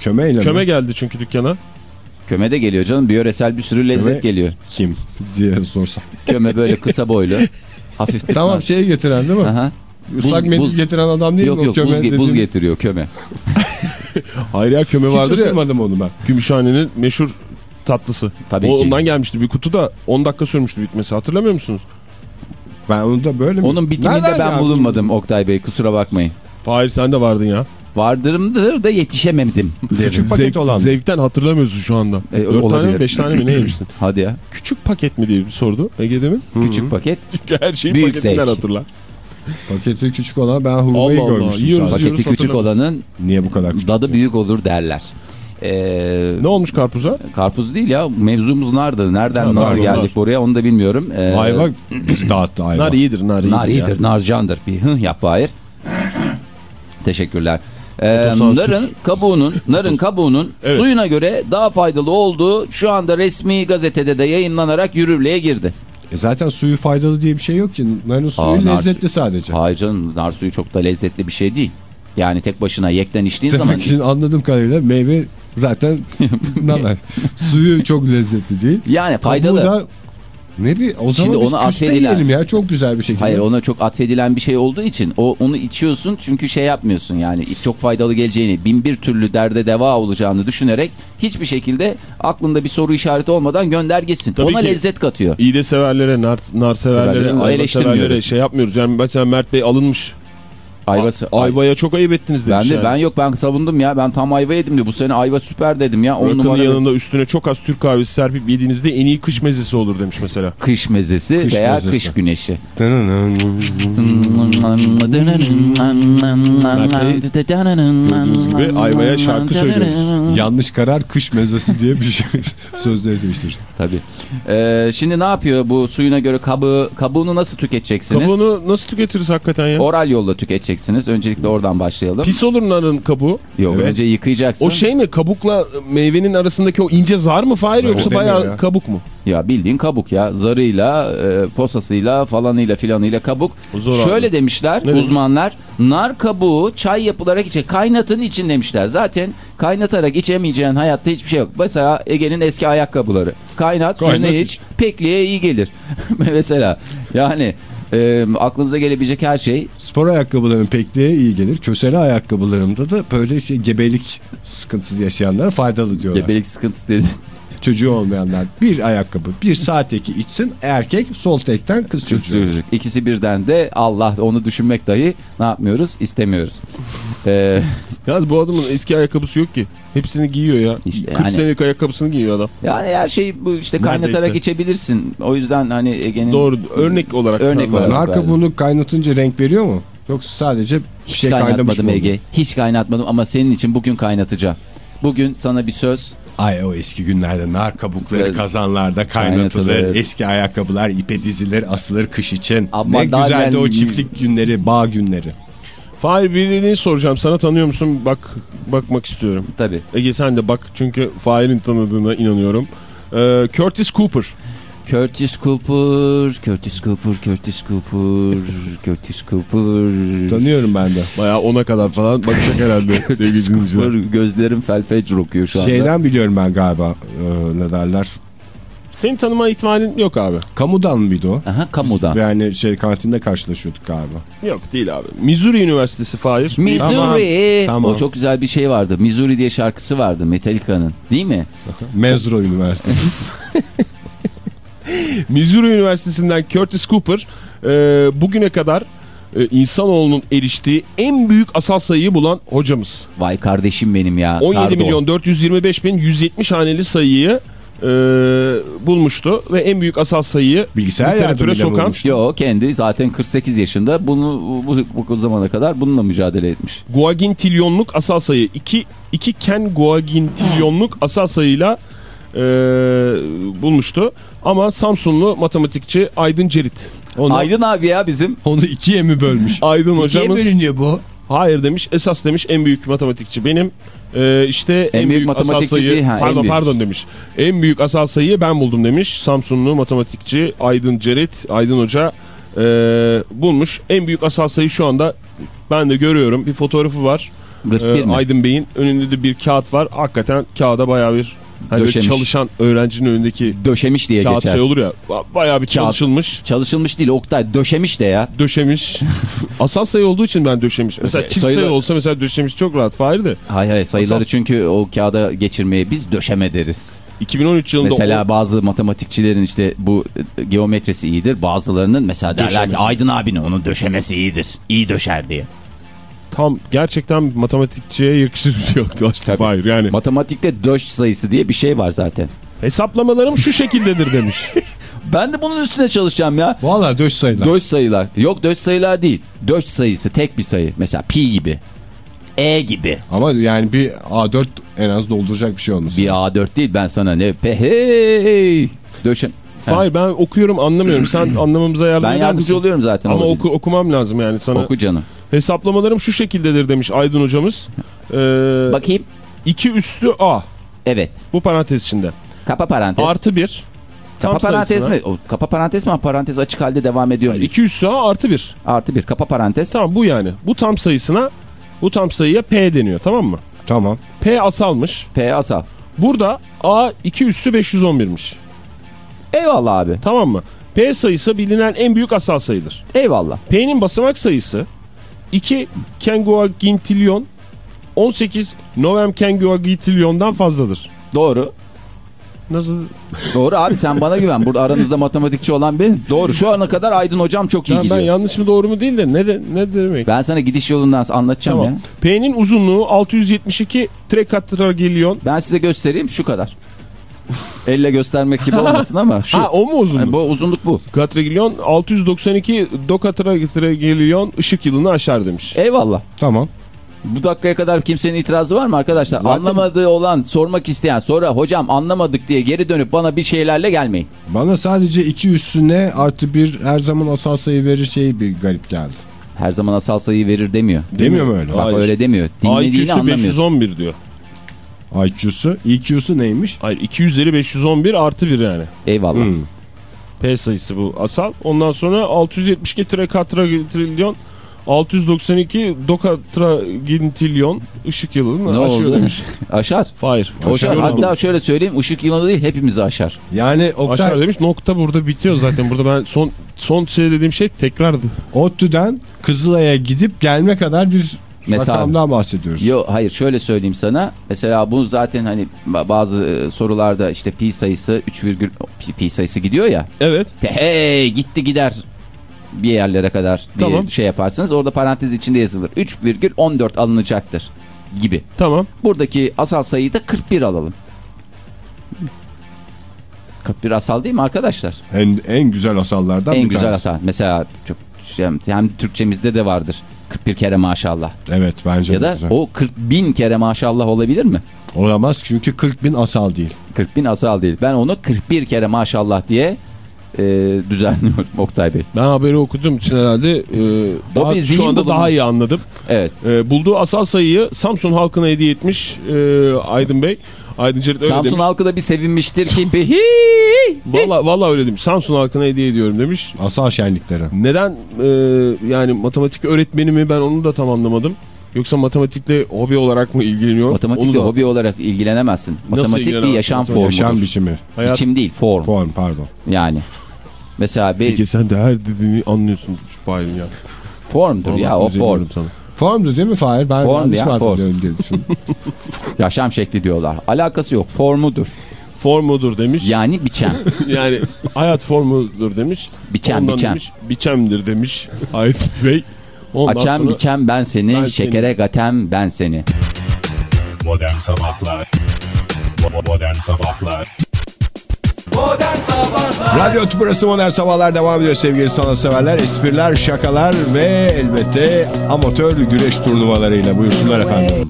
Kömeyle Köme mi? geldi çünkü dükkana. Köme de geliyor canım. Bir yöresel bir sürü lezzet Köme- geliyor. Kim diye sorsam. Köme böyle kısa boylu. Hafif tıknaz. tamam şeye getiren değil mi? Aha. Islak Buz- mendil buz- getiren adam değil Yok mi? yok köme buz, ge- buz getiriyor köme. Hayır ya köme Hiç vardır ya. ısırmadım onu ben. Gümüşhane'nin meşhur tatlısı. Tabii o, ki. Ondan gelmişti bir kutu da 10 dakika sürmüştü bitmesi. Hatırlamıyor musunuz? Ben onu da böyle mi? Onun bitiminde Nereden ben ya? bulunmadım Oktay Bey kusura bakmayın. Fahir sen de vardın ya. Vardırımdır da yetişemedim. Küçük paket olan mı? Zevkten hatırlamıyorsun şu anda. E, 4 tane olabilir. mi 5 tane mi ne yemiştin? Hadi ya. Küçük paket mi diye bir sordu Ege demin. Küçük paket. Çünkü her şeyi Büyük paketinden zevk. hatırlar. Paketi küçük olan ben hurmayı Allah Allah, görmüştüm yiyoruz. sadece. Paketi küçük hatırlamıyorum. olanın Niye bu kadar küçük? dadı büyük olur derler. Ee, Ne olmuş karpuza? karpuz değil ya mevzumuz nardı. Nereden Ha, nasıl nar, geldik nar. buraya onu da bilmiyorum. Ee, Ayva bizi dağıttı ayva. Nar iyidir nar iyidir. Nar iyidir, nar candır. Bir hıh yap Fahir. Teşekkürler. Ee, narın kabuğunun, narın kabuğunun Evet. suyuna göre daha faydalı olduğu şu anda resmi gazetede de yayınlanarak yürürlüğe girdi. E zaten suyu faydalı diye bir şey yok ki. Narın suyu Aa, nar lezzetli sadece. Hayır canım nar suyu çok da lezzetli bir şey değil. Yani tek başına yekten içtiğin zaman Demek anladığım kadarıyla meyve zaten nar. Suyu çok lezzetli değil. yani faydalı. Kabuğu da ne bir o zaman Şimdi biz affedilen- yiyelim ya çok güzel bir şekilde. Hayır ona çok atfedilen bir şey olduğu için o onu içiyorsun çünkü şey yapmıyorsun yani çok faydalı geleceğini bin bir türlü derde deva olacağını düşünerek hiçbir şekilde aklında bir soru işareti olmadan gönder gitsin. Tabii Ona ki. lezzet katıyor. İyi de severlere, nar, nar severlere, Severlere ayva severlere şey yapmıyoruz. Yani mesela Mert Bey alınmış. Ayvası. A- Ayvaya çok ayıp ettiniz demiş Ben de yani. ben yok ben savundum ya ben tam ayva yedim diyor. Bu sene ayva süper dedim ya. On Rakının yanında üstüne çok az Türk kahvesi serpip yediğinizde en iyi kış mezesi olur demiş mesela. kış mezesi Kış veya mezesi. kış güneşi. Gibi ayvaya şarkı söylüyoruz. Yanlış karar kış mezesi diye bir şey sözleri değiştir. Tabii. Ee, şimdi ne yapıyor bu suyuna göre kabuğu, kabuğunu nasıl tüketeceksiniz? Kabuğunu nasıl tüketiriz hakikaten ya? Oral yolla tüketeceksiniz. Öncelikle oradan başlayalım. Pis olur narın kabuğu. Yok Evet. önce yıkayacaksın. O şey mi kabukla meyvenin arasındaki o ince zar mı Fahir yoksa bayağı ya. kabuk mu? Ya bildiğin kabuk ya. Zarıyla, e, posasıyla, falanıyla filanıyla kabuk. Zor Şöyle abi. demişler Ne demiş? uzmanlar. Nar kabuğu çay yapılarak içe. Kaynatın için demişler. Zaten kaynatarak içemeyeceğin hayatta hiçbir şey yok. Mesela Ege'nin eski ayakkabıları. Kaynat, Kaynat suyunu iç. iç. Pekliğe iyi gelir. Mesela yani e, aklınıza gelebilecek her şey. Spor ayakkabıların pekliğe iyi gelir. Kösele ayakkabılarında da böyle şey gebelik sıkıntısı yaşayanlara faydalı diyorlar. Gebelik sıkıntısı dedi. Çocuğu olmayanlar bir ayakkabı bir saat eki içsin erkek sol tekten kız çocuğu. Çocuk. İkisi birden de Allah onu düşünmek dahi ne yapmıyoruz? istemiyoruz. Ee, Yalnız bu adamın eski ayakkabısı yok ki. Hepsini giyiyor ya. İşte 40 yani- senelik ayakkabısını giyiyor adam. yani her şeyi bu işte kaynatarak Neredeyse. içebilirsin. O yüzden hani Ege'nin Doğru örnek olarak. Örnek olarak. Nar verdim. kabuğunu kaynatınca renk veriyor mu? Yoksa sadece bir hiç şey kaynatmadım? Ege. Hiç kaynatmadım ama senin için bugün kaynatacağım. Bugün sana bir söz. Ay o eski günlerde nar kabukları Evet. kazanlarda kaynatılır. Kaynatılır. Eski ayakkabılar ipe dizilir asılır kış için. Ama ne daha güzeldi ben- o çiftlik günleri bağ günleri. Fahir birini soracağım. Sana tanıyor musun? Bak bakmak istiyorum. Tabii. Ege sen de bak çünkü Fahir'in tanıdığına inanıyorum. Ee, Curtis Cooper. Curtis Cooper, Curtis Cooper, Curtis Cooper, Curtis Cooper. Tanıyorum ben de. Bayağı ona kadar falan bakacak herhalde Curtis. Cooper gözlerim felfecr okuyor şu anda. Şeyden biliyorum ben galiba e, ne derler. Senin tanıma ihtimalin yok abi. Kamudan mıydı o? Aha kamudan. Yani şey kantinde karşılaşıyorduk galiba. Yok değil abi. Missouri Üniversitesi Fahir. Missouri. Tamam, tamam. O çok güzel bir şey vardı. Missouri diye şarkısı vardı Metallica'nın. Değil mi? Mezro Üniversitesi. Missouri Üniversitesi'nden Curtis Cooper e, bugüne kadar e, insanoğlunun eriştiği en büyük asal sayıyı bulan hocamız. Vay kardeşim benim ya. 17 Kargo. milyon 425 bin 170 haneli sayıyı e, bulmuştu ve en büyük asal sayıyı Bilgisayar literatüre sokan bulmuş. Yo kendi zaten 48 yaşında bunu bu, bu zamana kadar bununla mücadele etmiş. guagintilyonluk asal sayı 2 2 ken guagintilyonluk asal sayıyla e, bulmuştu. Ama Samsunlu matematikçi Aydın Cerit. Onu, Aydın abi ya bizim. onu ikiye mi bölmüş? Aydın hocamız bölünüyor bu? hayır demiş esas demiş en büyük matematikçi benim. E, işte en, büyük büyük, asal matematikçi sayı değil, ha, en pardon büyük. pardon demiş. En büyük asal sayıyı ben buldum demiş. Samsunlu matematikçi Aydın Cerit Aydın Hoca e, bulmuş. En büyük asal sayı şu anda ben de görüyorum. Bir fotoğrafı var. 41 Ee, mi? Aydın Bey'in önünde de bir kağıt var. Hakikaten kağıda bayağı bir hani Döşemiş. çalışan öğrencinin önündeki Döşemiş diye kağıt geçer. şey olur ya. ba- Bayağı bir çalışılmış. Çalışılmış değil Oktay döşemiş de ya. Döşemiş. Asal sayı olduğu için ben döşemiş. Mesela Evet, çift sayılar- sayı olsa mesela döşemiş çok rahat. Fahir de. Hayır hayır sayıları Asal- çünkü o kağıda geçirmeye biz döşeme deriz. 2013 yılında Mesela o- bazı matematikçilerin işte bu e, geometrisi iyidir. Bazılarının mesela derler ki. Aydın abinin onun döşemesi iyidir. İyi döşer diye. Tam gerçekten matematikçiye yakışır bir şey yok. Tabii. Fahir yani. Matematikte döş sayısı diye bir şey var zaten. Hesaplamalarım şu şekildedir demiş. Ben de bunun üstüne çalışacağım ya. Valla döş sayılar. Döş sayılar. Yok döş sayılar değil. Döş sayısı tek bir sayı. Mesela pi gibi. E gibi. Ama yani bir A4 en az dolduracak bir şey olması. Bir A4 değil ben sana ne pe hey. Döşem. Fahir ben okuyorum anlamıyorum. Sen anlamamıza yardım Ben yardımcı oluyorum zaten. Ama oku, okumam lazım yani sana. Oku canım. Hesaplamalarım şu şekildedir demiş Aydın hocamız. Ee, Bakayım. 2 üstü A. Evet. Bu parantez içinde. Kapa parantez. Artı 1. kapa parantez mi? O, kapa parantez mi? Parantez açık halde devam ediyor muyuz? 2 üstü A artı 1. Artı bir. Kapa parantez. Tamam bu yani. Bu tam sayısına bu tam sayıya P deniyor tamam mı? Tamam. P asalmış. P asal. Burada A 2 üstü 511'miş. Eyvallah abi. Tamam mı? P sayısı bilinen en büyük asal sayıdır. Eyvallah. P'nin basamak sayısı 2 kenguagintilyon 18 novem kenguagitilyondan fazladır. Doğru. Nasıl? Doğru abi sen bana güven. Burada aranızda matematikçi olan benim. Doğru. Şu ana kadar Aydın hocam çok iyi Ben, gidiyor. ben yanlış mı doğru mu değil de ne de, ne demek? Ben sana gidiş yolundan anlatacağım Tamam. ya. P'nin uzunluğu 672 trekatragelyon. Ben size göstereyim şu kadar. Elle göstermek gibi olmasın ama şu. Ha o mu uzunluk? Yani bu uzunluk bu. Katragelyon 692 dokatragelyon ışık yılını aşar demiş. Eyvallah. Tamam. Bu dakikaya kadar kimsenin itirazı var mı arkadaşlar? Zaten- Anlamadığı olan, sormak isteyen, sonra hocam anlamadık diye geri dönüp bana bir şeylerle gelmeyin. Bana sadece 2 üstüne artı bir her zaman asal sayı verir şey bir garip geldi. Her zaman asal sayıyı verir demiyor. Demiyor mu öyle? Bak Hayır. öyle demiyor. Dinlediğini anlamıyorsun. 511 diyor. IQ'su, EQ'su neymiş? Hayır 250 511 artı 1 yani. Eyvallah. Hmm. P sayısı bu asal. Ondan sonra 672 trekatragelyon 692 dokatragentilyon ışık yılını Ne aşıyor oldu? demiş. Aşar. Hayır. Aşar. Hatta şöyle söyleyeyim ışık yılanı değil hepimizi aşar. Yani Oktay, Aşağı demiş nokta burada bitiyor zaten. Burada ben son son şey dediğim şey tekrardı. ODTÜ'den Kızılay'a gidip gelme kadar bir Mesela- rakamdan bahsediyoruz. Yo hayır şöyle söyleyeyim sana. Mesela bu zaten hani ba- bazı e, sorularda işte pi sayısı 3, virgül- pi, sayısı gidiyor ya. Evet. Te- Hey gitti gider bir yerlere kadar diye Tamam. şey yaparsınız. Orada parantez içinde yazılır. 3,14 alınacaktır gibi. Tamam. Buradaki asal sayıyı da 41 alalım. 41 asal değil mi arkadaşlar? En, en güzel asallardan en bir güzel tanesi. asal. Mesela çok hem Türkçemizde de vardır. 41 kere maşallah. Evet bence Ya da güzel. o 40 bin kere maşallah olabilir mi? Olamaz çünkü 40 bin asal değil. 40 bin asal değil. Ben onu 41 kere maşallah diye e, düzenliyorum Oktay Bey. Ben haberi okuduğum için herhalde e, daha, bir şu anda bulunmuş. daha iyi anladım. Evet. E, bulduğu asal sayıyı Samsun halkına hediye etmiş e, Aydın Bey. Aydın Çelik öyle Samsun demiş. halkı da bir sevinmiştir ki. hi. Valla, valla öyle demiş. Samsun halkına hediye ediyorum demiş. Asal şenlikleri. Neden e, yani matematik öğretmeni mi ben onu da tamamlamadım. Yoksa matematikle hobi olarak mı ilgileniyor? Matematikle Onu da- hobi olarak ilgilenemezsin. Matematik bir yaşam formudur. Yaşam biçimi. Hayat- Biçim değil, form. Form pardon. Yani. Mesela bir Peki sen de her dediğini anlıyorsun Fahir'in ya. formdur Vallahi ya o form. sana. Formdu değil mi Fahir? Ben Form yanlış ya, form. hatırlıyorum diye düşündüm. Yaşam şekli diyorlar. Alakası yok. Formudur. Formudur demiş. Yani biçem. Yani hayat formudur demiş. Biçem, Ondan biçem. Demiş, biçemdir demiş Aydın Bey. Ondan Açem sonra biçem ben seni, Ben şekere gatem ben seni. Modern Sabahlar Bo- Modern Sabahlar Radyo Tüpürası Modern Sabahlar devam ediyor sevgili sanatseverler. Espriler, şakalar ve elbette amatör güreş turnuvalarıyla buyursunlar efendim.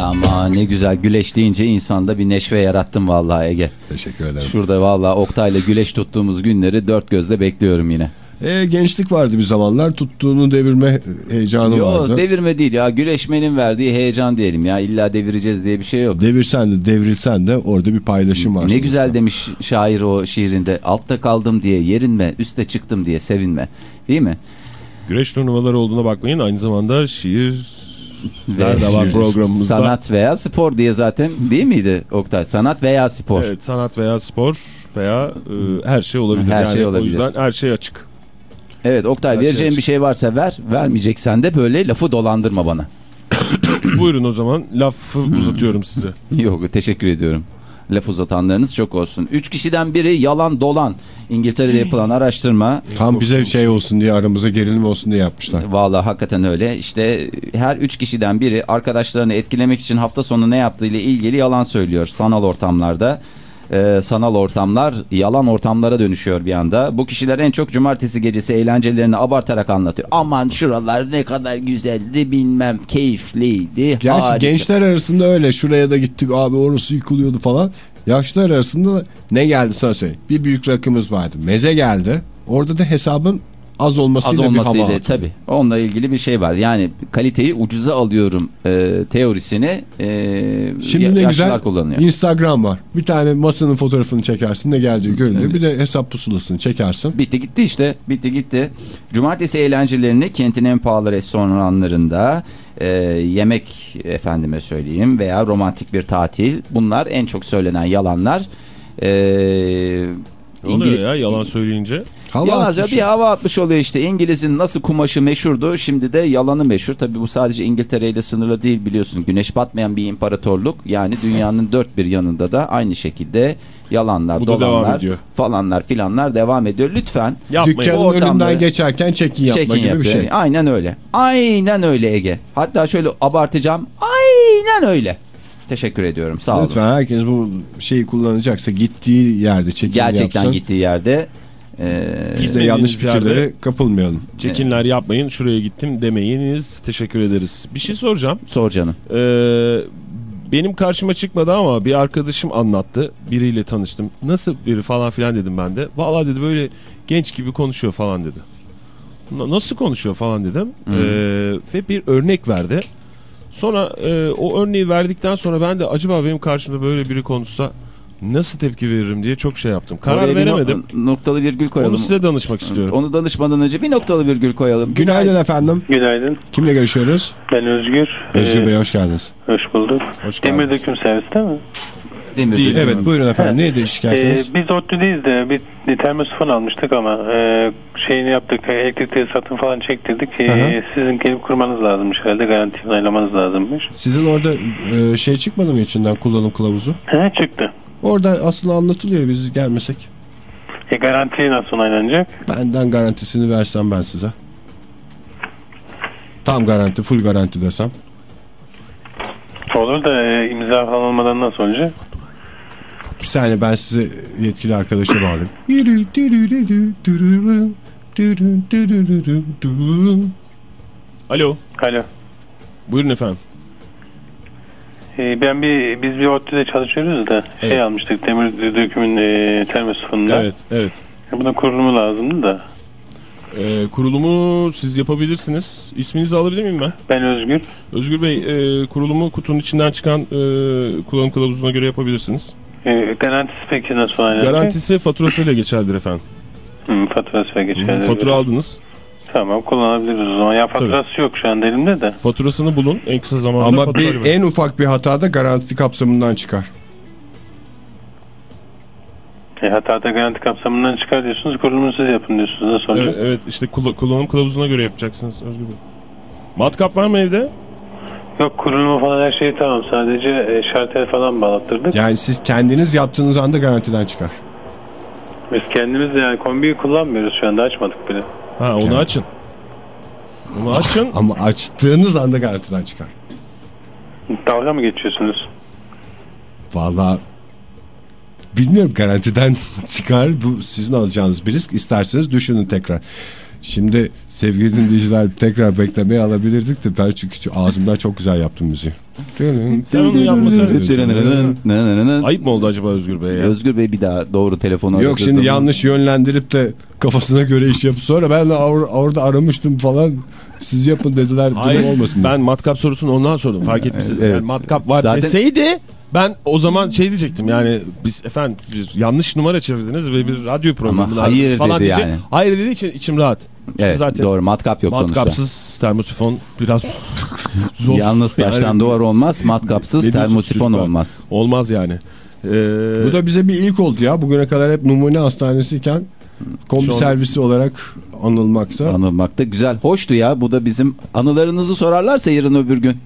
Ama ne güzel güleş deyince insanda bir neşve yarattım vallahi Ege. Teşekkür ederim. Şurada vallahi Oktay'la güleş tuttuğumuz günleri dört gözle bekliyorum yine. E, gençlik vardı bir zamanlar. Tuttuğunu devirme heyecanı vardı. Yok devirme değil ya güleşmenin verdiği heyecan diyelim ya illa devireceğiz diye bir şey yok. Devirsen de devrilsen de orada bir paylaşım var. Ne sonuçta. güzel demiş şair o şiirinde altta kaldım diye yerinme üste çıktım diye sevinme değil mi? güreş turnuvaları olduğuna bakmayın. Aynı zamanda şiir Nerede var programımızda? Sanat veya spor diye zaten değil miydi Oktay? Sanat veya spor. Evet, sanat veya spor veya e, her şey olabilir. Her yani şey O olabilir. yüzden her şey açık. Evet Oktay Her şey vereceğin açık. bir şey varsa ver. Vermeyeceksen de böyle lafı dolandırma bana. Buyurun o zaman lafı uzatıyorum size. Yok teşekkür ediyorum. Laf uzatanlarınız çok olsun. Üç kişiden biri yalan dolan. İngiltere'de yapılan araştırma. Tam bize şey olsun diye aramıza gerilim olsun diye yapmışlar. Vallahi hakikaten öyle. İşte her üç kişiden biri arkadaşlarını etkilemek için hafta sonu ne yaptığı ile ilgili yalan söylüyor sanal ortamlarda. Ee, sanal ortamlar yalan ortamlara dönüşüyor bir anda. Bu kişiler en çok cumartesi gecesi eğlencelerini abartarak anlatıyor. Aman şuralar ne kadar güzeldi bilmem keyifliydi. Gerçi harika. gençler arasında öyle. Şuraya da gittik abi orası yıkılıyordu falan. Yaşlılar arasında ne geldi sana söyleyeyim. Bir büyük rakımız vardı. Meze geldi. Orada da hesabın az Az olmasıyla bir hava olmasıyla attı. tabii. Onunla ilgili bir şey var. Yani kaliteyi ucuza alıyorum e, teorisini e, Şimdi ne güzel kullanıyor. Instagram var. Bir tane masanın fotoğrafını çekersin ne geldiği görünüyor. Bir de hesap pusulasını çekersin. Bitti gitti işte. Bitti gitti. Cumartesi eğlencelerini kentin en pahalı restoranlarında e, yemek efendime söyleyeyim veya romantik bir tatil. Bunlar en çok söylenen yalanlar. E, Ne oluyor İngiliz- ya yalan söyleyince? Hava Yalnızca atmış. bir hava atmış oluyor işte. İngiliz'in nasıl kumaşı meşhurdu şimdi de yalanı meşhur. Tabii bu sadece İngiltere ile sınırlı değil biliyorsun. Güneş batmayan bir imparatorluk. Yani dünyanın dört bir yanında da aynı şekilde yalanlar, Bu dolanlar falanlar filanlar devam ediyor. Lütfen Yapmayın. Dükkanın O ortamda- önünden geçerken check-in yapma check-in gibi bir yapıyor. şey. Aynen öyle. Aynen öyle Ege. Hatta şöyle abartacağım. Aynen öyle. Teşekkür ediyorum. Sağ olun. Lütfen herkes bu şeyi kullanacaksa gittiği yerde check-in Gerçekten yapsın. gittiği yerde e, Biz de yanlış fikirlere kapılmayalım. Çekinler yapmayın şuraya gittim demeyiniz. Teşekkür ederiz. Bir şey soracağım. sor canım. Ee, benim karşıma çıkmadı ama bir arkadaşım anlattı. Biriyle tanıştım. Nasıl biri falan filan dedim ben de. Vallahi dedi böyle genç gibi konuşuyor falan dedi. Na- Nasıl konuşuyor falan dedim. Hmm. Ee, ve bir örnek verdi. Sonra e, o örneği verdikten sonra ben de acaba benim karşımda böyle biri konuşsa nasıl tepki veririm diye çok şey yaptım. Karar Oraya bir no- veremedim. noktalı virgül koyalım. Onu size danışmak istiyorum. Onu danışmadan önce bir noktalı virgül koyalım. Günaydın efendim. Günaydın. Kimle görüşüyoruz? Ben Özgür. Özgür Ee, Bey hoş geldiniz. Hoş bulduk. Hoş Demir geldiniz. döküm serviste mi? Demir Değil. Evet buyurun efendim. Neydi şikayetiniz? Ee, biz ODTÜ'deyiz de bir, termosifon almıştık ama e, şeyini yaptık. Elektrik tesisatını falan çektirdik. E, sizin gelip kurmanız lazımmış herhalde. Garanti onaylamanız lazımmış. Sizin orada e, şey çıkmadı mı içinden kullanım kılavuzu? He çıktı. Orada aslında anlatılıyor biz gelmesek. E, garanti nasıl onaylanacak? Benden garantisini versem ben size. Tam garanti, full garanti desem. Olur da e, imza falan olmadan nasıl olacak? Bir saniye ben size yetkili arkadaşa bağlayayım. Alo. Alo. Buyurun efendim. E, ben bir biz bir ODTÜ'de çalışıyoruz da şey Evet. almıştık. Demir dökümün e, termosifonunda. Evet, evet. Buna kurulumu lazımdı da. Ee, kurulumu siz yapabilirsiniz. İsminizi alabilir miyim ben? Ben Özgür. Özgür Bey e, kurulumu kutunun içinden çıkan e, kullanım kılavuzuna göre yapabilirsiniz. Ee, garantisi peki nasıl oynanacak? Garantisi faturasıyla geçerlidir efendim. Hı, faturası ve geçerli. Fatura aldınız. Tamam kullanabiliriz o zaman. Ya faturası yok şu an elimde de. Faturasını bulun en kısa zamanda. Ama bir verin. en ufak bir hata da garanti kapsamından çıkar. E, hatta garanti kapsamından çıkar diyorsunuz. Kurulumu siz yapın diyorsunuz. Nasıl olacak? Evet, evet işte kula- kullanım kılavuzuna göre yapacaksınız Özgür Bey. Matkap var mı evde? Yok kurulumu falan her şey tamam. Sadece e, şartel falan bağlattırdık. Yani siz kendiniz yaptığınız anda garantiden çıkar. Biz kendimiz de yani kombiyi kullanmıyoruz şu anda. Açmadık bile. Ha onu açın. Onu açın. Ama açtığınız anda garantiden çıkar. Dalga mı geçiyorsunuz? Vallahi bilmiyorum garantiden çıkar. Bu sizin alacağınız bir risk. İsterseniz düşünün tekrar. Şimdi sevgili dinleyiciler tekrar beklemeye alabilirdik de ben çünkü ağzımdan çok güzel yaptım müziği. Sen onu yapmasaydın. Ayıp. Mı oldu acaba Özgür Bey ya? Özgür Bey bir daha doğru telefonu Yok şimdi zaman- yanlış yönlendirip de kafasına göre iş yapıp sonra ben or- orada aramıştım falan siz yapın dediler durum olmasın. ben matkap sorusunu ondan sordum. Fark etmişsiniz. Evet. Yani matkap var Zaten- deseydi ben o zaman şey diyecektim yani biz efendim bir yanlış numara çevirdiniz ve bir radyo hayır aradınız falan dedi diyecek. yani. Hayır dediği için içim rahat. Çünkü Evet zaten doğru matkap yok sonuçta. matkapsız termosifon biraz zor. Yalnız taştan Yani duvar olmaz, matkapsız termosifon olmaz. Olmaz yani. Ee, Bu da bize bir ilk oldu ya. Bugüne kadar hep numune hastanesiyken kombi Şu an- servisi olarak anılmakta. Anılmakta güzel. Hoştu ya. Bu da bizim anılarınızı sorarlarsa yarın öbür gün.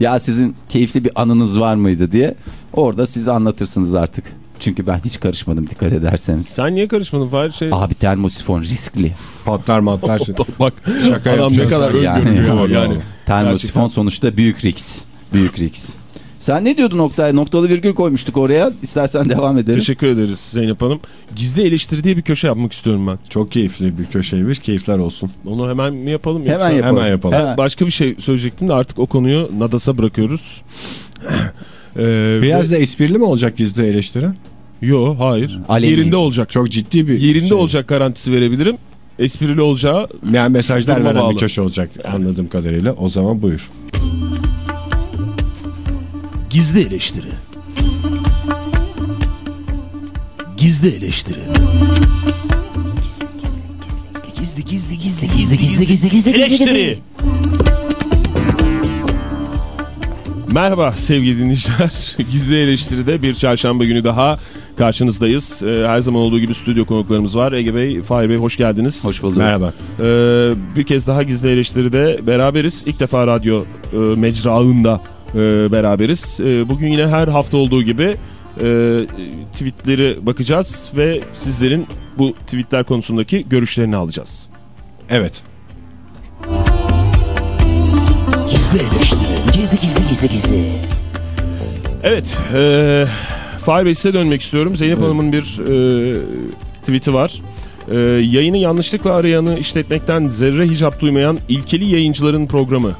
Ya sizin keyifli bir anınız var mıydı diye. Orada siz anlatırsınız artık. Çünkü ben hiç karışmadım dikkat ederseniz. sen niye karışmadın Fahir? Şey... Abi termosifon riskli. Patlar matlarsın. Bak Şaka adam ne kadar Yani- öngörülüyor yani. doğru. Termosifon Gerçekten. sonuçta büyük risk. Büyük risk. Sen ne diyordun Oktay? Noktalı virgül koymuştuk oraya. İstersen devam edelim. Teşekkür ederiz Zeynep Hanım. Gizli eleştiri diye bir köşe yapmak istiyorum ben. Çok keyifli bir köşeymiş. Keyifler olsun. Onu hemen mi yapalım? yoksa- Hemen yapalım. Hemen yapalım. Hemen. Başka bir şey söyleyecektim de artık o konuyu Nadas'a bırakıyoruz. Ee, Biraz ve- da esprili mi olacak gizli eleştiri? Yo hayır. Aleni. Yerinde olacak. Çok ciddi bir Yerinde şey. olacak garantisi verebilirim. Esprili olacağı Yani mesajlar veren bağlı. bir köşe olacak anladığım kadarıyla. O zaman buyur. Gizli eleştiri. Gizli eleştiri. Gizli gizli gizli gizli gizli gizli gizli Eleştiri. Merhaba sevgili dinleyiciler. Gizli eleştiride bir çarşamba günü daha karşınızdayız. Ee, her zaman olduğu gibi stüdyo konuklarımız var. Ege Bey, Fahir Bey hoş geldiniz. Hoş bulduk. Merhaba. Ee, bir kez daha gizli eleştiride beraberiz. İlk defa radyo e, mecraında e, beraberiz. E, bugün yine her hafta olduğu gibi e, tweetleri bakacağız ve sizlerin bu tweetler konusundaki görüşlerini alacağız. Evet. Gizli eleştiri. Gizli gizli gizli gizli. Evet, e, Fahir Bey size dönmek istiyorum. Zeynep Hanım'ın bir e, tweet'i var. E, yayını yanlışlıkla arayanı işletmekten zerre hicap duymayan ilkeli yayıncıların programı.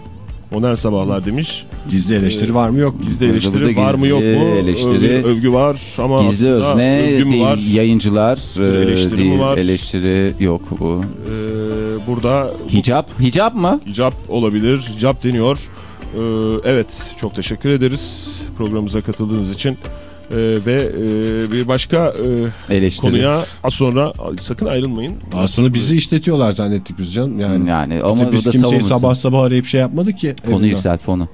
Modern Sabahlar demiş. Gizli eleştiri var mı yok mu? Gizli eleştiri da var mı yok mu? gizli eleştiri. Övgü, övgü var ama Gizli özne övgü değil, var? yayıncılar eleştiri değil, var? eleştiri yok bu. Ee, burada Hicap, hicap mı? hicap olabilir. Hicap deniyor. Ee, evet çok teşekkür ederiz programımıza katıldığınız için. Ee, ve e, bir başka e, Eleştiri. konuya az sonra sakın ayrılmayın. Aslında bizi işletiyorlar zannettik biz canım. Yani, Yani ama biz kimseyi savunmasın. sabah sabah arayıp şey yapmadık ki. Fonu evinden. yükselt fonu.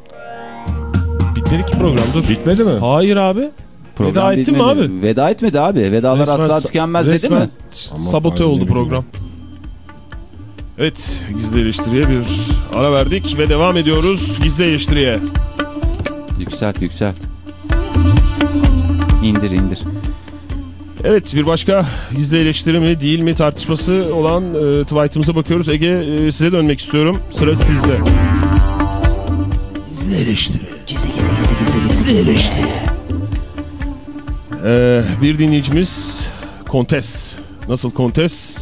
Bitmedi ki program dur. Bitmedi mi? Hayır abi. Program Veda ettin mi abi? Veda etmedi abi. Vedalar Resmen asla tükenmez dedi mi? Sabote oldu program. Evet gizli eleştiriye bir ara verdik ve devam ediyoruz gizli eleştiriye. Yükselt yükselt. İndir indir. Evet bir başka gizli eleştiri mi değil mi tartışması olan e, tweetimize bakıyoruz. Ege e, size dönmek istiyorum. Sıra sizde. Gizli eleştiri. Gizli gizli gizli gizli gizli eleştiri. E, bir dinleyicimiz Kontes. Nasıl Kontes?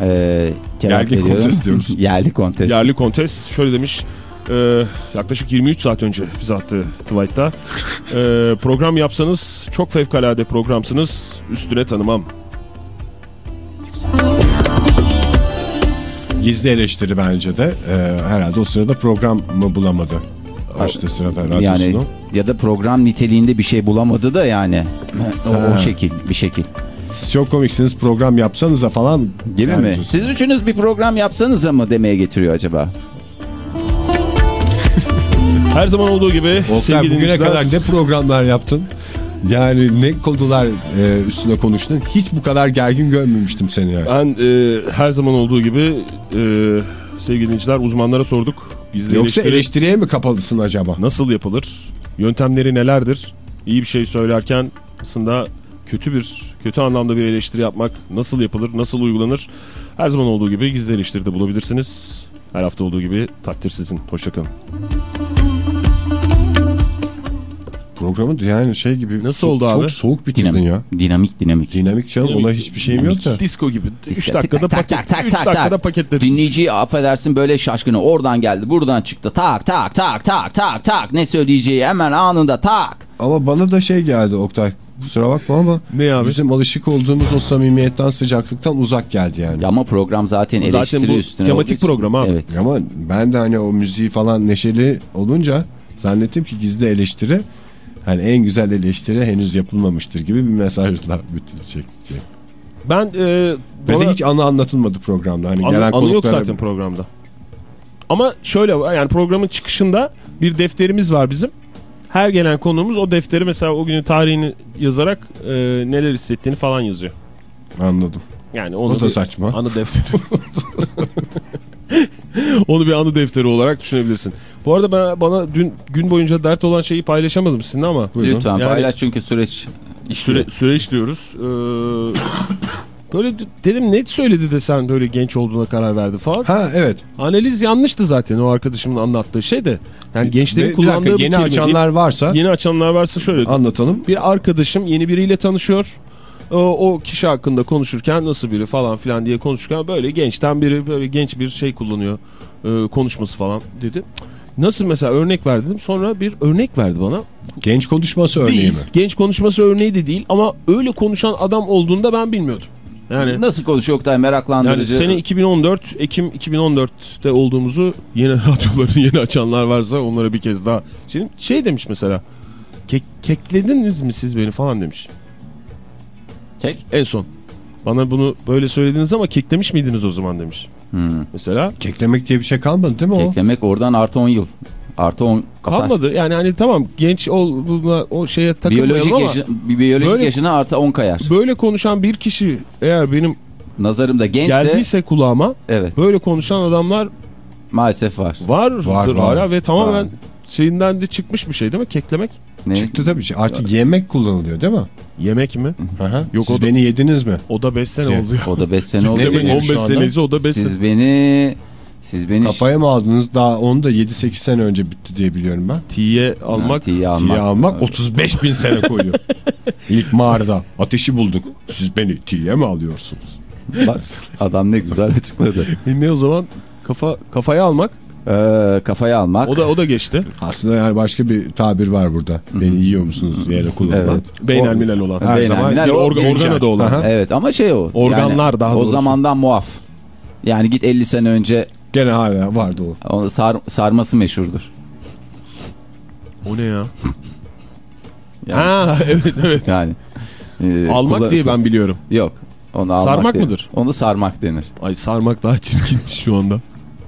Ee, veriyorum. kontes diyoruz. Yerli kontes. Yerli Kontes. Şöyle demiş. E, yaklaşık 23 saat önce bize attı tweet'ta. E, program yapsanız çok fevkalade programsınız. Üstüne tanımam. gizli eleştiri bence de. Ee, herhalde o sırada program mı bulamadı? Açtı sırada radyosunu. Yani ya da program niteliğinde bir şey bulamadı da yani. O, o şekil bir şekil. Siz çok komiksiniz program yapsanıza falan. Gibi mi? Siz üçünüz bir program yapsanıza mı demeye getiriyor acaba? Her zaman olduğu gibi Oktay bugüne dinleyiciler, kadar ne programlar yaptın? Yani ne konular e, üstüne konuştun? Hiç bu kadar gergin görmemiştim seni yani. Ben e, her zaman olduğu gibi e, sevgili dinleyiciler uzmanlara sorduk. Gizli Yoksa eleştiri eleştiriye mi kapalısın acaba? nasıl yapılır? Yöntemleri nelerdir? İyi bir şey söylerken aslında kötü bir kötü anlamda bir eleştiri yapmak nasıl yapılır? Nasıl uygulanır? Her zaman olduğu gibi gizli eleştiride bulabilirsiniz. Her hafta olduğu gibi takdir sizin. Hoşçakalın. Programın yani şey gibi. Nasıl so- oldu çok abi? soğuk bitirdin Dinamik, ya. dinamik, dinamik. Dinamik canım ona hiçbir şeyim yok da. Disco gibi. 3 Disko, dakikada tak, tak, paket, tak, üç tak, dakikada tak. paketledim. Dinleyiciyi affedersin böyle şaşkını oradan geldi buradan çıktı tak tak tak tak tak tak ne söyleyeceği hemen anında tak. Ama bana da şey geldi Oktay. Kusura bakma ama Ne abi? bizim alışık olduğumuz o samimiyetten sıcaklıktan uzak geldi yani. Ama program zaten Zaten eleştiri bu üstüne tematik program abi. Evet. Ama ben de hani o müziği falan neşeli olunca zannettim ki gizli eleştiri hani en güzel eleştiri henüz yapılmamıştır gibi bir mesajla bitecek diye. Ben e, Ve bana- de hiç anı anlatılmadı programda. Hani Anı, gelen anı yok zaten programda. Ama şöyle yani programın çıkışında bir defterimiz var bizim. Her gelen konuğumuz o defteri mesela o günün tarihini yazarak e, neler hissettiğini falan yazıyor. Anladım. Yani onu O da saçma. Anı defteri. onu bir anı defteri olarak düşünebilirsin. Bu arada ben bana dün gün boyunca dert olan şeyi paylaşamadım sizinle ama. Lütfen Yani- paylaş çünkü süreç Süre, süre işliyoruz. Ee, böyle de- dedim ne söyledi de sen böyle genç olduğuna karar verdi falan. Ha evet. Analiz yanlıştı zaten o arkadaşımın anlattığı şey de. Yani gençlerin Ve bir kullandığı dakika yeni kelimeyi- açanlar varsa Yeni açanlar varsa şöyle. anlatalım. Bir arkadaşım yeni biriyle tanışıyor. O, o kişi hakkında konuşurken nasıl biri falan filan diye konuşurken böyle gençten biri böyle genç bir şey kullanıyor. Ee, konuşması falan dedi. Nasıl mesela örnek ver dedim. Sonra bir örnek verdi bana. Genç konuşması örneği Değil. mi? Genç konuşması örneği de değil ama öyle konuşan adam olduğunu da ben bilmiyordum. Yani Nasıl konuşuyor Oktay yani meraklandırıcı. sene 2014 Ekim 2014'te olduğumuzu yeni radyoları yeni açanlar varsa onlara bir kez daha. Şimdi şey demiş mesela. Kek, keklediniz mi siz beni falan demiş. Kek? En son. Bana bunu böyle söylediniz ama keklemiş miydiniz o zaman demiş. Hmm. Mesela Keklemek diye bir şey kalmadı değil mi o? Keklemek oradan artı 10 yıl. Artı 10 kapar. kalmadı. Yani hani tamam genç olduğuna o şeye takılmayalım Biyolojik, ama yaşı, biyolojik Böyle- yaşına artı 10 kayar. böyle konuşan bir kişi eğer benim Nazarımda gençse geldiyse kulağıma evet böyle konuşan adamlar maalesef var. vardır Var, var. hala ve tamamen Var. şeyinden de çıkmış bir şey değil mi? Keklemek. Ne? Çıktı tabii. Artık yemek kullanılıyor değil mi? Yemek mi? Aha. Yok, Siz o da- beni yediniz mi? O da 5 sene oldu ya. O da 5 sene oldu. Ne Demek deniyor 15 şu anda? senesi o da 5 sene. Siz beni siz beni Kafaya mı aldınız? Daha onu da 7-8 sene önce bitti diye biliyorum ben. T'ye almak. Tiye almak. Tiye almak 35 bin sene koyuyor. İlk mağarada ateşi bulduk. Siz beni tiye mi alıyorsunuz? Bak adam ne güzel açıkladı. ne o zaman? Kafa kafaya almak. Ee, kafaya almak. O da o da geçti. Aslında yani başka bir tabir var burada. Beni yiyor musunuz diye de kullanılan. Evet. Beynelmilel olan. Her Beynelmilel zaman Bir o orga, organa da olan. Aha. Evet ama şey o. Organlar yani daha O doğrusu. zamandan muaf. Yani git 50 sene önce Gene hala vardı o. onu sar, sarması meşhurdur. O ne ya? Yani, Ha evet evet. yani e, Almak diye ben biliyorum. Yok. Onu almak Sarmak denir. mıdır? Onu sarmak denir. Ay sarmak daha çirkinmiş şu anda.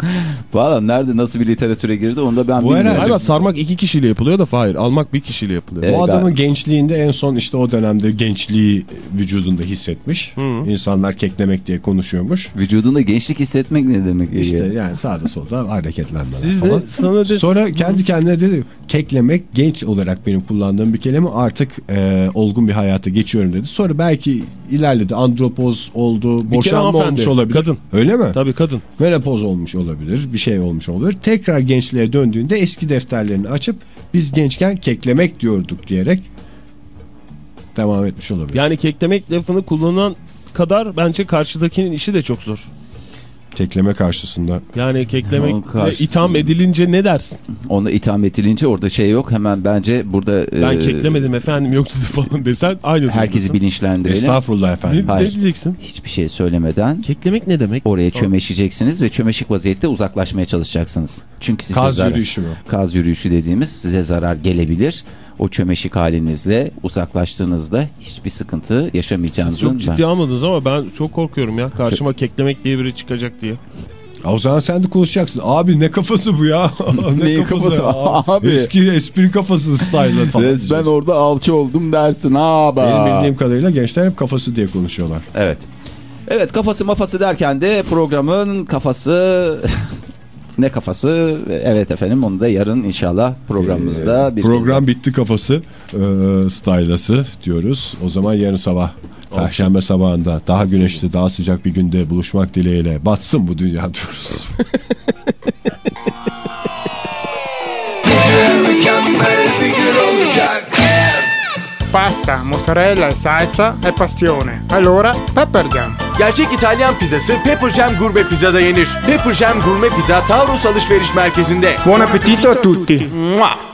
Valla nerede nasıl bir literatüre girdi onu da ben Bu bilmiyorum. herhalde- Galiba sarmak iki kişiyle yapılıyor da hayır. Almak bir kişiyle yapılıyor. Evet. O adamın gençliğinde en son işte o dönemde gençliği vücudunda hissetmiş. Hı. İnsanlar keklemek diye konuşuyormuş. Vücudunda gençlik hissetmek ne demek? İşte Ege? yani sağda solda hareketlenmeler Siz falan. de sana de Sonra kendi kendine dedi keklemek genç olarak benim kullandığım bir kelime artık e, olgun bir hayata geçiyorum dedi. Sonra belki ilerledi andropoz oldu kere boşanma olmuş olabilir. kadın. Öyle mi? Tabii kadın. Menopoz olmuş olabilir bir şey olmuş olabilir. Tekrar gençliğe döndüğünde eski defterlerini açıp biz gençken keklemek diyorduk diyerek devam etmiş olabilir. Yani keklemek lafını kullanan kadar bence karşıdakinin işi de çok zor. Kekleme karşısında. Yani keklemek Onun karşısında- itham edilince ne dersin? Ona itham edilince orada şey yok. Hemen bence burada Ben e, keklemedim efendim yok sizi falan desen aynı herkesi durumdasın. bilinçlendirelim. Estağfurullah Ne, efendim. ne Hayır. diyeceksin? Hiçbir şey söylemeden Keklemek ne demek? oraya çömeşeceksiniz ve çömeşik vaziyette uzaklaşmaya çalışacaksınız. Çünkü size Kaz zarar, yürüyüşü mü? Kaz yürüyüşü dediğimiz size zarar gelebilir. O çömeşik halinizle uzaklaştığınızda hiçbir sıkıntı Siz yaşamayacağınızı çok ben- ciddi almadınız ama ben çok korkuyorum ya. Karşıma keklemek diye biri çıkacak diye. O zaman sen de konuşacaksın. Abi ne kafası bu ya? ne Neyin kafası? Abi. Eski espri kafası style falan. Resmen orada alçı oldum dersin abi. Benim bildiğim kadarıyla gençler hep kafası diye konuşuyorlar. Evet. Evet kafası mafası derken de programın kafası ne kafası? Evet efendim onu da yarın inşallah programımızda bir Ee, Program bitti kafası e, stylası diyoruz. O zaman yarın sabah Perşembe sabahında daha güneşli daha sıcak bir günde buluşmak dileğiyle batsın bu dünya diyoruz. Mükemmel bir gün olacak. Pasta, mozzarella e salsa e passione. Allora, Pepper Jam. Gerçek İtalyan pizzası Pepper Jam Gurme Pizza'da yenir. Pepper Jam Gurme Pizza Taurus Alışveriş Merkezi'nde. Buon appetito a tutti. Mua!